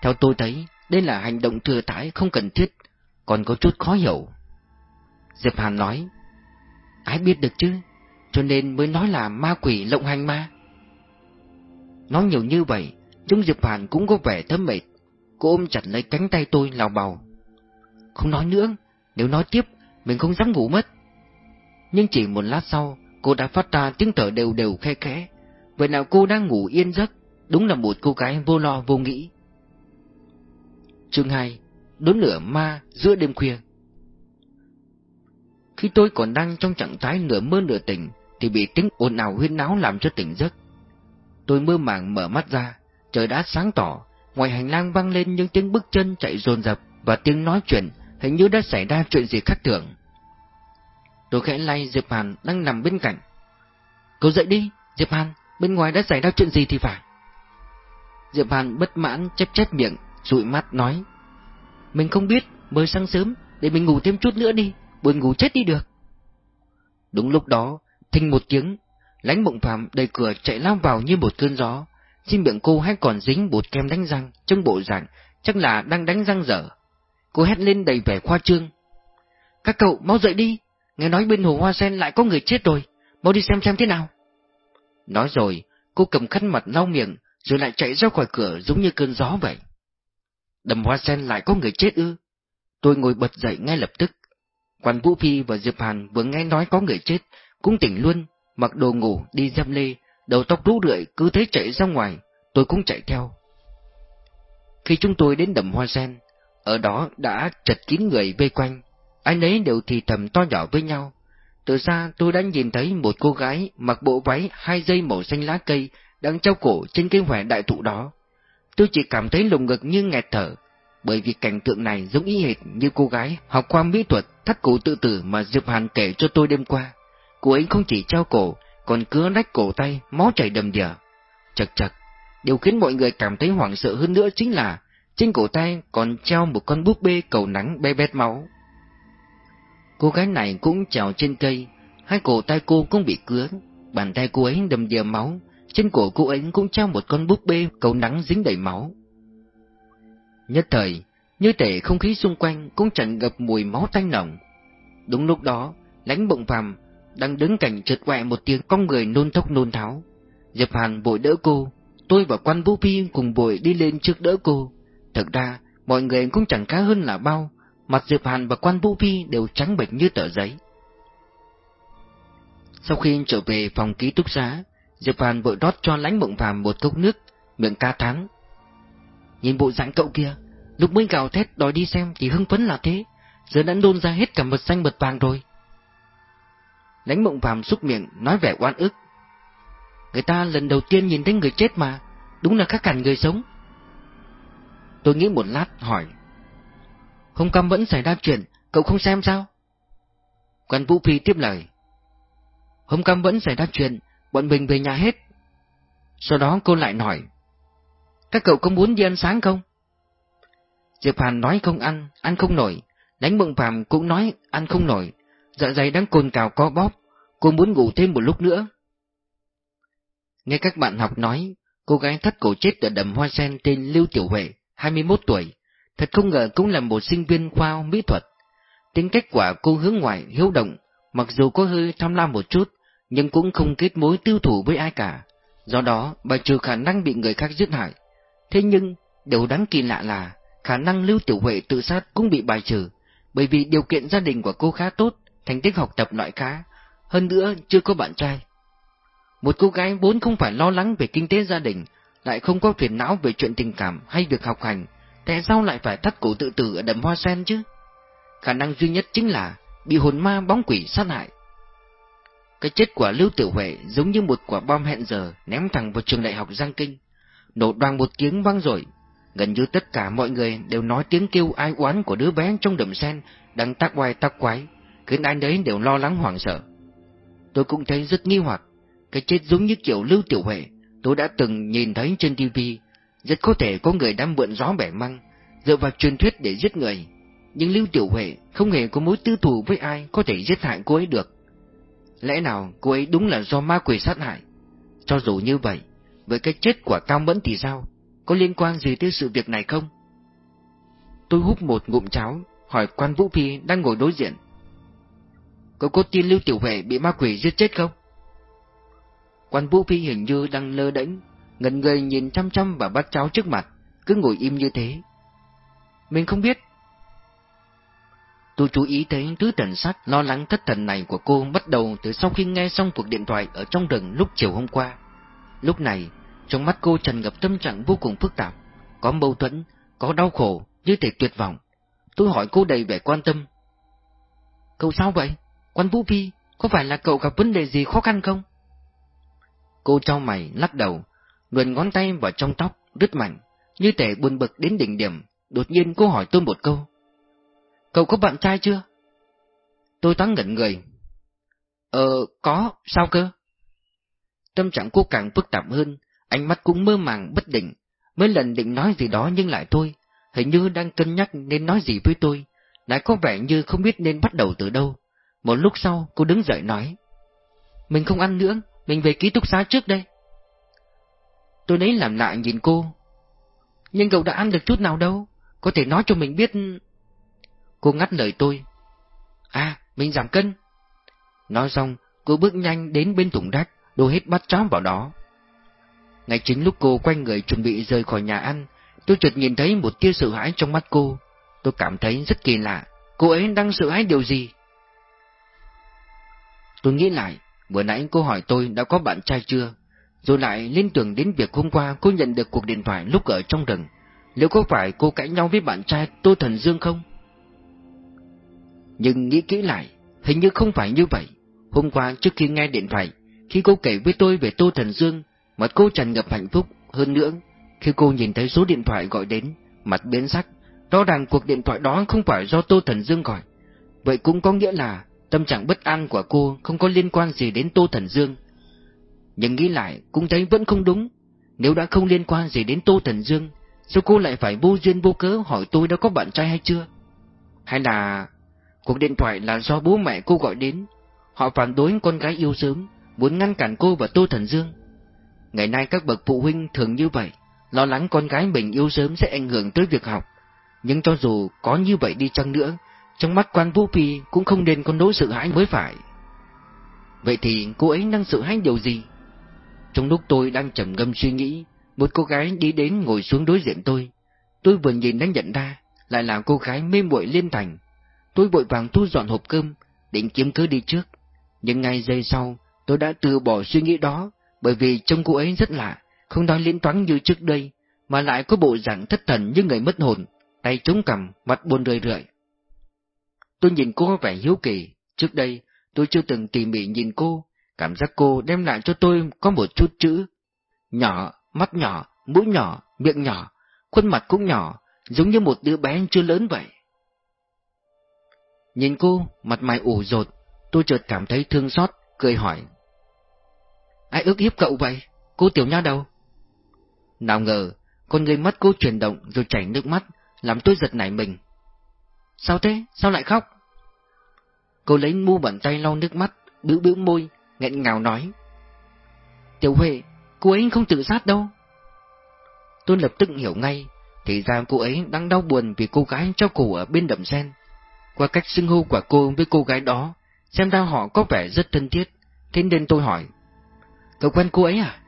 Theo tôi thấy, đây là hành động thừa thãi không cần thiết, còn có chút khó hiểu. Diệp Hàn nói, ai biết được chứ, cho nên mới nói là ma quỷ lộng hành ma. Nói nhiều như vậy, chúng Diệp Hàn cũng có vẻ thấm mệt. Cô ôm chặt lấy cánh tay tôi lào bào. Không nói nữa, nếu nói tiếp, mình không dám ngủ mất. Nhưng chỉ một lát sau, cô đã phát ra tiếng thở đều đều khe khẽ. Vậy nào cô đang ngủ yên giấc, đúng là một cô gái vô lo vô nghĩ. Chương 2 Đốn lửa ma giữa đêm khuya Khi tôi còn đang trong trạng thái nửa mơ nửa tỉnh, thì bị tiếng ồn ào huyên náo làm cho tỉnh giấc. Tôi mơ màng mở mắt ra, trời đã sáng tỏ, ngoài hành lang vang lên những tiếng bước chân chạy dồn dập và tiếng nói chuyện, hình như đã xảy ra chuyện gì khác thường. Tôi khẽ lay Diệp Hàn đang nằm bên cạnh. Cậu dậy đi, Diệp Hàn, bên ngoài đã xảy ra chuyện gì thì phải. Diệp Hàn bất mãn chép chép miệng, dụi mắt nói. Mình không biết, mới sáng sớm, để mình ngủ thêm chút nữa đi, buồn ngủ chết đi được. Đúng lúc đó, thình một tiếng, lánh bụng phạm đầy cửa chạy lao vào như một cơn gió. Trên miệng cô hay còn dính bột kem đánh răng, trong bộ dạng, chắc là đang đánh răng dở. Cô hét lên đầy vẻ khoa trương. Các cậu, mau dậy đi, nghe nói bên hồ hoa sen lại có người chết rồi, mau đi xem xem thế nào. Nói rồi, cô cầm khăn mặt lau miệng, rồi lại chạy ra khỏi cửa giống như cơn gió vậy. Đầm hoa sen lại có người chết ư? Tôi ngồi bật dậy ngay lập tức. Quan Vũ Phi và Diệp Hàn vừa nghe nói có người chết, cũng tỉnh luôn, mặc đồ ngủ đi dâm lê, đầu tóc rũ rượi cứ thế chạy ra ngoài, tôi cũng chạy theo. Khi chúng tôi đến đầm hoa sen, ở đó đã chật kín người vây quanh, anh ấy đều thì thầm to nhỏ với nhau. Từ xa tôi đã nhìn thấy một cô gái mặc bộ váy hai dây màu xanh lá cây đang treo cổ trên cây hòe đại thụ đó. Tôi chỉ cảm thấy lồng ngực như nghẹt thở, bởi vì cảnh tượng này giống y hệt như cô gái học qua mỹ thuật thắt cổ tự tử mà Diệp Hàn kể cho tôi đêm qua. Cô ấy không chỉ treo cổ, còn cứa rách cổ tay, máu chảy đầm đìa. Chật chật, điều khiến mọi người cảm thấy hoảng sợ hơn nữa chính là trên cổ tay còn treo một con búp bê cầu nắng be bét máu. Cô gái này cũng trèo trên cây, hai cổ tay cô cũng bị cứa, bàn tay cô ấy đầm đìa máu, trên cổ cô ấy cũng treo một con búp bê cầu nắng dính đầy máu. Nhất thời, như thể không khí xung quanh cũng tràn gặp mùi máu tanh nồng. Đúng lúc đó, lãnh bụng phàm đang đứng cạnh trượt quẹ một tiếng con người nôn thốc nôn tháo. Diệp Hàn bội đỡ cô, tôi và quan Vũ Phi cùng bội đi lên trước đỡ cô. Thật ra, mọi người cũng chẳng khá hơn là bao, mặt Diệp Hàn và quan Vũ Phi đều trắng bệch như tờ giấy. Sau khi trở về phòng ký túc xá, Diệp Hàn vội rót cho lãnh mộng phàm một cốc nước, miệng ca thán. Nhìn bộ dạng cậu kia, lúc mới gào thét đòi đi xem thì hưng phấn là thế, giờ đã nôn ra hết cả mật xanh mật vàng rồi. Lãnh mộng phàm xúc miệng, nói vẻ oan ức. Người ta lần đầu tiên nhìn thấy người chết mà, đúng là khác hẳn người sống. Tôi nghĩ một lát, hỏi. Hôm cam vẫn xảy ra chuyện, cậu không xem sao? Quan Vũ Phi tiếp lời. Hôm cam vẫn xảy ra chuyện, bọn mình về nhà hết. Sau đó cô lại hỏi. Các cậu có muốn đi ăn sáng không? Diệp Hàn nói không ăn, ăn không nổi. Đánh mộng phàm cũng nói ăn không nổi, dạ dày đang cồn cào co bóp, cô muốn ngủ thêm một lúc nữa. Nghe các bạn học nói, cô gái thắt cổ chết ở đầm hoa sen tên Lưu Tiểu Huệ, 21 tuổi, thật không ngờ cũng là một sinh viên khoa mỹ thuật. Tính cách quả cô hướng ngoại, hiếu động, mặc dù có hơi tham lam một chút, nhưng cũng không kết mối tiêu thủ với ai cả. Do đó, bài trừ khả năng bị người khác giết hại. Thế nhưng, điều đáng kỳ lạ là, khả năng Lưu Tiểu Huệ tự sát cũng bị bài trừ, bởi vì điều kiện gia đình của cô khá tốt, thành tích học tập loại khá, hơn nữa chưa có bạn trai. Một cô gái vốn không phải lo lắng về kinh tế gia đình, lại không có phiền não về chuyện tình cảm hay việc học hành, tại sao lại phải thắt cổ tự tử ở đầm hoa sen chứ? Khả năng duy nhất chính là bị hồn ma bóng quỷ sát hại. Cái chết của Lưu Tiểu Huệ giống như một quả bom hẹn giờ ném thẳng vào trường đại học Giang Kinh. Nổ đoàn một tiếng vang rồi. Gần như tất cả mọi người đều nói tiếng kêu ai oán của đứa bé trong đầm sen đang tác oai tác quái, khiến ai đấy đều lo lắng hoảng sợ. Tôi cũng thấy rất nghi hoặc, cái chết giống như kiểu Lưu Tiểu Huệ, tôi đã từng nhìn thấy trên TV, rất có thể có người đang mượn gió bẻ măng, dựa vào truyền thuyết để giết người. Nhưng Lưu Tiểu Huệ không hề có mối tư thù với ai có thể giết hại cô ấy được. Lẽ nào cô ấy đúng là do ma quỷ sát hại? Cho dù như vậy, với cái chết của Cao Mẫn thì sao? Có liên quan gì tới sự việc này không? Tôi hút một ngụm cháo, hỏi quan Vũ Phi đang ngồi đối diện. Cậu có tin Lưu Tiểu Huệ bị ma quỷ giết chết không? Quan Vũ Phi hình như đang lơ đễnh, ngẩn người nhìn chăm chăm vào bát cháo trước mặt, cứ ngồi im như thế. Mình không biết. Tôi chú ý thấy thứ thần sắc lo lắng thất thần này của cô bắt đầu từ sau khi nghe xong cuộc điện thoại ở trong rừng lúc chiều hôm qua. Lúc này, trong mắt cô tràn ngập tâm trạng vô cùng phức tạp, có mâu thuẫn, có đau khổ, như thể tuyệt vọng. Tôi hỏi cô đầy vẻ quan tâm. Cậu sao vậy? Quan Vũ Phi, có phải là cậu gặp vấn đề gì khó khăn không? Cô trao mày, lắc đầu, luồn ngón tay vào trong tóc, đứt mạnh, như thể buồn bực đến đỉnh điểm. Đột nhiên cô hỏi tôi một câu. Cậu có bạn trai chưa? Tôi thoáng ngẩn người. Ờ, có, sao cơ? Tâm trạng cô càng phức tạp hơn, ánh mắt cũng mơ màng bất định. Mấy lần định nói gì đó nhưng lại thôi, hình như đang cân nhắc nên nói gì với tôi, lại có vẻ như không biết nên bắt đầu từ đâu. Một lúc sau, cô đứng dậy nói. Mình không ăn nữa, mình về ký túc xá trước đây. Tôi nấy làm lại nhìn cô. Nhưng cậu đã ăn được chút nào đâu, có thể nói cho mình biết... Cô ngắt lời tôi. À, mình giảm cân. Nói xong, cô bước nhanh đến bên thùng rác, đổ hết bát cháo vào đó. Ngay chính lúc cô quay người chuẩn bị rời khỏi nhà ăn, tôi chợt nhìn thấy một tia sợ hãi trong mắt cô. Tôi cảm thấy rất kỳ lạ, cô ấy đang sợ hãi điều gì? Tôi nghĩ lại, vừa nãy cô hỏi tôi đã có bạn trai chưa, rồi lại liên tưởng đến việc hôm qua cô nhận được cuộc điện thoại lúc ở trong rừng. Liệu có phải cô cãi nhau với bạn trai Tô Thần Dương không? Nhưng nghĩ kỹ lại, hình như không phải như vậy. Hôm qua trước khi nghe điện thoại, khi cô kể với tôi về Tô Thần Dương, mặt cô tràn ngập hạnh phúc. Hơn nữa, khi cô nhìn thấy số điện thoại gọi đến, mặt biến sắc, rõ ràng cuộc điện thoại đó không phải do Tô Thần Dương gọi. Vậy cũng có nghĩa là tâm trạng bất an của cô không có liên quan gì đến Tô Thần Dương. Nhưng nghĩ lại cũng thấy vẫn không đúng. Nếu đã không liên quan gì đến Tô Thần Dương, sao cô lại phải vô duyên vô cớ hỏi tôi đã có bạn trai hay chưa? Hay là cuộc điện thoại là do bố mẹ cô gọi đến, họ phản đối con gái yêu sớm, muốn ngăn cản cô và Tô Thần Dương. Ngày nay các bậc phụ huynh thường như vậy, lo lắng con gái mình yêu sớm sẽ ảnh hưởng tới việc học. Nhưng cho dù có như vậy đi chăng nữa, trong mắt quan Vũ Phi cũng không nên con đối sự hãi mới phải. Vậy thì cô ấy đang sợ hãi điều gì? Trong lúc tôi đang trầm ngâm suy nghĩ, một cô gái đi đến ngồi xuống đối diện tôi. Tôi vừa nhìn đã nhận ra, lại là cô gái mê muội liên thành. Tôi vội vàng thu dọn hộp cơm, định kiếm cớ đi trước. Nhưng ngay giây sau, tôi đã từ bỏ suy nghĩ đó, bởi vì trông cô ấy rất lạ, không nói liên toán như trước đây, mà lại có bộ dạng thất thần như người mất hồn, tay chống cằm, mặt buồn rười rượi. Tôi nhìn cô có vẻ hiếu kỳ, trước đây tôi chưa từng tỉ mỉ nhìn cô, cảm giác cô đem lại cho tôi có một chút chữ. Nhỏ, mắt nhỏ, mũi nhỏ, miệng nhỏ, khuôn mặt cũng nhỏ, giống như một đứa bé chưa lớn vậy. Nhìn cô, mặt mày ủ rột, tôi chợt cảm thấy thương xót, cười hỏi. Ai ước hiếp cậu vậy? Cô tiểu nha đâu? Nào ngờ, con người mắt cô chuyển động rồi chảy nước mắt, làm tôi giật nảy mình. Sao thế? Sao lại khóc? Cô lấy mu bàn tay lau nước mắt, bĩu bĩu môi, nghẹn ngào nói. Tiểu Huệ, cô ấy không tự sát đâu. Tôi lập tức hiểu ngay, thì ra cô ấy đang đau buồn vì cô gái cho cổ ở bên đầm sen. Qua cách xưng hô của cô với cô gái đó, xem ra họ có vẻ rất thân thiết, thế nên tôi hỏi. Cậu quen cô ấy à?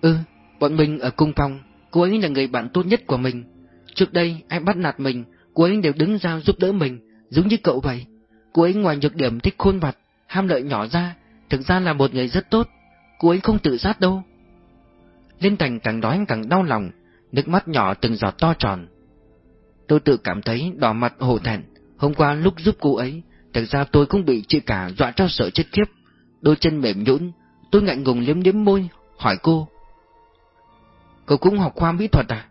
Ừ, bọn mình ở cung phòng, cô ấy là người bạn tốt nhất của mình. Trước đây, ai bắt nạt mình, cô ấy đều đứng ra giúp đỡ mình, giống như cậu vậy. Cô ấy ngoài nhược điểm thích khôn vặt, ham lợi nhỏ ra, thực ra là một người rất tốt, cô ấy không tự sát đâu. Liên Thành càng nói càng đau lòng, nước mắt nhỏ từng giọt to tròn. Tôi tự cảm thấy đỏ mặt hổ thẹn, hôm qua lúc giúp cô ấy, thực ra tôi cũng bị chị cả dọa cho sợ chết khiếp. Đôi chân mềm nhũn, tôi ngại ngùng liếm liếm môi, hỏi cô. Cậu cũng học khoa mỹ thuật à?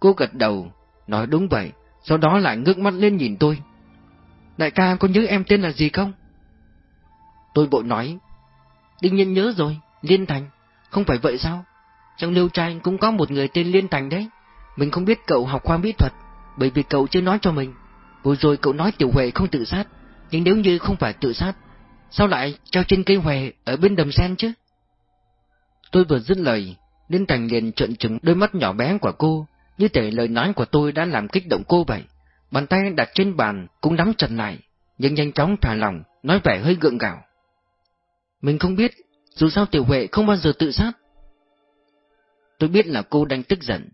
Cô gật đầu, nói đúng vậy, sau đó lại ngước mắt lên nhìn tôi. Đại ca có nhớ em tên là gì không? Tôi bộ nói. Đương nhiên nhớ rồi, Liên Thành. Không phải vậy sao? Trong liêu trai cũng có một người tên Liên Thành đấy. Mình không biết cậu học khoa mỹ thuật, bởi vì cậu chưa nói cho mình. Vừa rồi cậu nói Tiểu Huệ không tự sát, nhưng nếu như không phải tự sát, sao lại treo trên cây Huệ ở bên đầm sen chứ? Tôi vừa dứt lời, Liên Thành liền trợn trừng đôi mắt nhỏ bé của cô, như thể lời nói của tôi đã làm kích động cô vậy. Bàn tay đặt trên bàn cũng nắm chặt lại, nhưng nhanh chóng thả lòng, nói vẻ hơi gượng gạo. Mình không biết, dù sao Tiểu Huệ không bao giờ tự sát. Tôi biết là cô đang tức giận,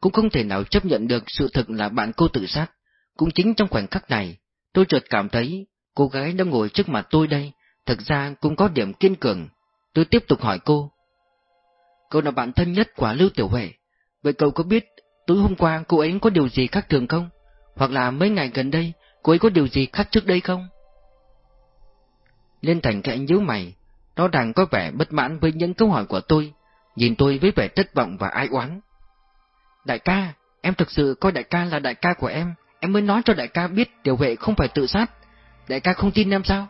cũng không thể nào chấp nhận được sự thật là bạn cô tự sát. Cũng chính trong khoảnh khắc này, tôi chợt cảm thấy cô gái đang ngồi trước mặt tôi đây, thật ra cũng có điểm kiên cường. Tôi tiếp tục hỏi cô. Cậu là bạn thân nhất của Lưu Tiểu Huệ, vậy cậu có biết tối hôm qua cô ấy có điều gì khác thường không? Hoặc là mấy ngày gần đây, cô ấy có điều gì khác trước đây không? Liên Thành khẽ nhíu mày, nó đang có vẻ bất mãn với những câu hỏi của tôi, nhìn tôi với vẻ thất vọng và ai oán. Đại ca, em thực sự coi đại ca là đại ca của em, em mới nói cho đại ca biết điều vệ không phải tự sát. Đại ca không tin em sao?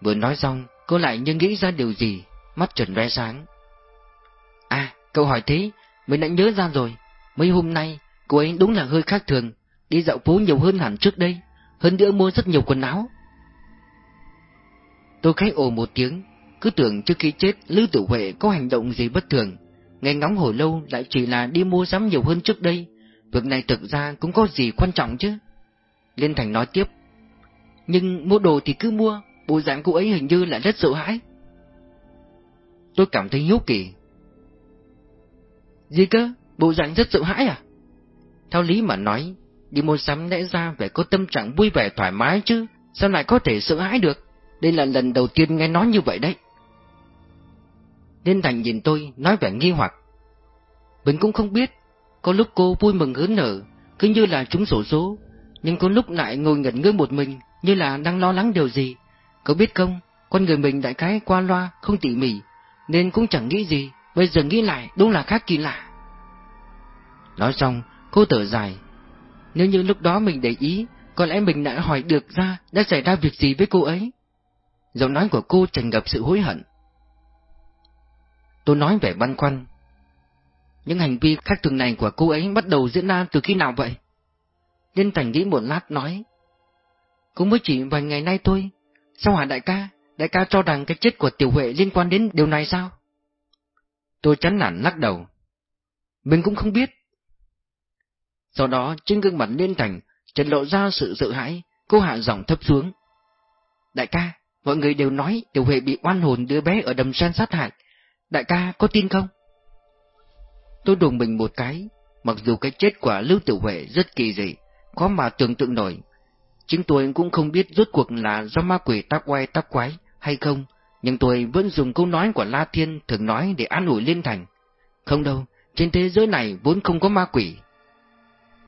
Vừa nói xong, cô lại như nghĩ ra điều gì, mắt trần ve sáng. À, cậu hỏi thế, mình đã nhớ ra rồi. Mấy hôm nay, cô ấy đúng là hơi khác thường, đi dạo phố nhiều hơn hẳn trước đây, hơn nữa mua rất nhiều quần áo. Tôi khẽ ồ một tiếng, cứ tưởng trước khi chết Lưu Tử Huệ có hành động gì bất thường, nghe ngóng hồi lâu lại chỉ là đi mua sắm nhiều hơn trước đây, việc này thực ra cũng có gì quan trọng chứ. Liên Thành nói tiếp, nhưng mua đồ thì cứ mua, bộ dạng cô ấy hình như là rất sợ hãi. Tôi cảm thấy hiếu kỳ. Gì cơ? Bộ dạng rất sợ hãi à? Theo lý mà nói, đi mua sắm lẽ ra phải có tâm trạng vui vẻ thoải mái chứ, sao lại có thể sợ hãi được? Đây là lần đầu tiên nghe nói như vậy đấy. Liên Thành nhìn tôi, nói vẻ nghi hoặc. Mình cũng không biết, có lúc cô vui mừng hớn nở, cứ như là trúng sổ số, nhưng có lúc lại ngồi ngẩn ngơ một mình, như là đang lo lắng điều gì. Có biết không, con người mình đại cái qua loa, không tỉ mỉ, nên cũng chẳng nghĩ gì, bây giờ nghĩ lại đúng là khác kỳ lạ. Nói xong, cô thở dài. Nếu như lúc đó mình để ý, có lẽ mình đã hỏi được ra đã xảy ra việc gì với cô ấy. Giọng nói của cô tràn ngập sự hối hận. Tôi nói vẻ băn khoăn. Những hành vi khác thường này của cô ấy bắt đầu diễn ra từ khi nào vậy? Liên Thành nghĩ một lát nói. Cũng mới chỉ vài ngày nay thôi. Sao hả đại ca? Đại ca cho rằng cái chết của Tiểu Huệ liên quan đến điều này sao? Tôi chán nản lắc đầu. Mình cũng không biết. Sau đó trên gương mặt Liên Thành trần lộ ra sự sợ hãi, cô hạ giọng thấp xuống. Đại ca, mọi người đều nói Tiểu Huệ bị oan hồn đứa bé ở đầm sen sát hại. Đại ca có tin không? Tôi đùng mình một cái, mặc dù cái chết của Lưu Tiểu Huệ rất kỳ dị, khó mà tưởng tượng nổi. Chính tôi cũng không biết rốt cuộc là do ma quỷ tác quay tác quái hay không, nhưng tôi vẫn dùng câu nói của La Thiên thường nói để an ủi Liên Thành. Không đâu, trên thế giới này vốn không có ma quỷ,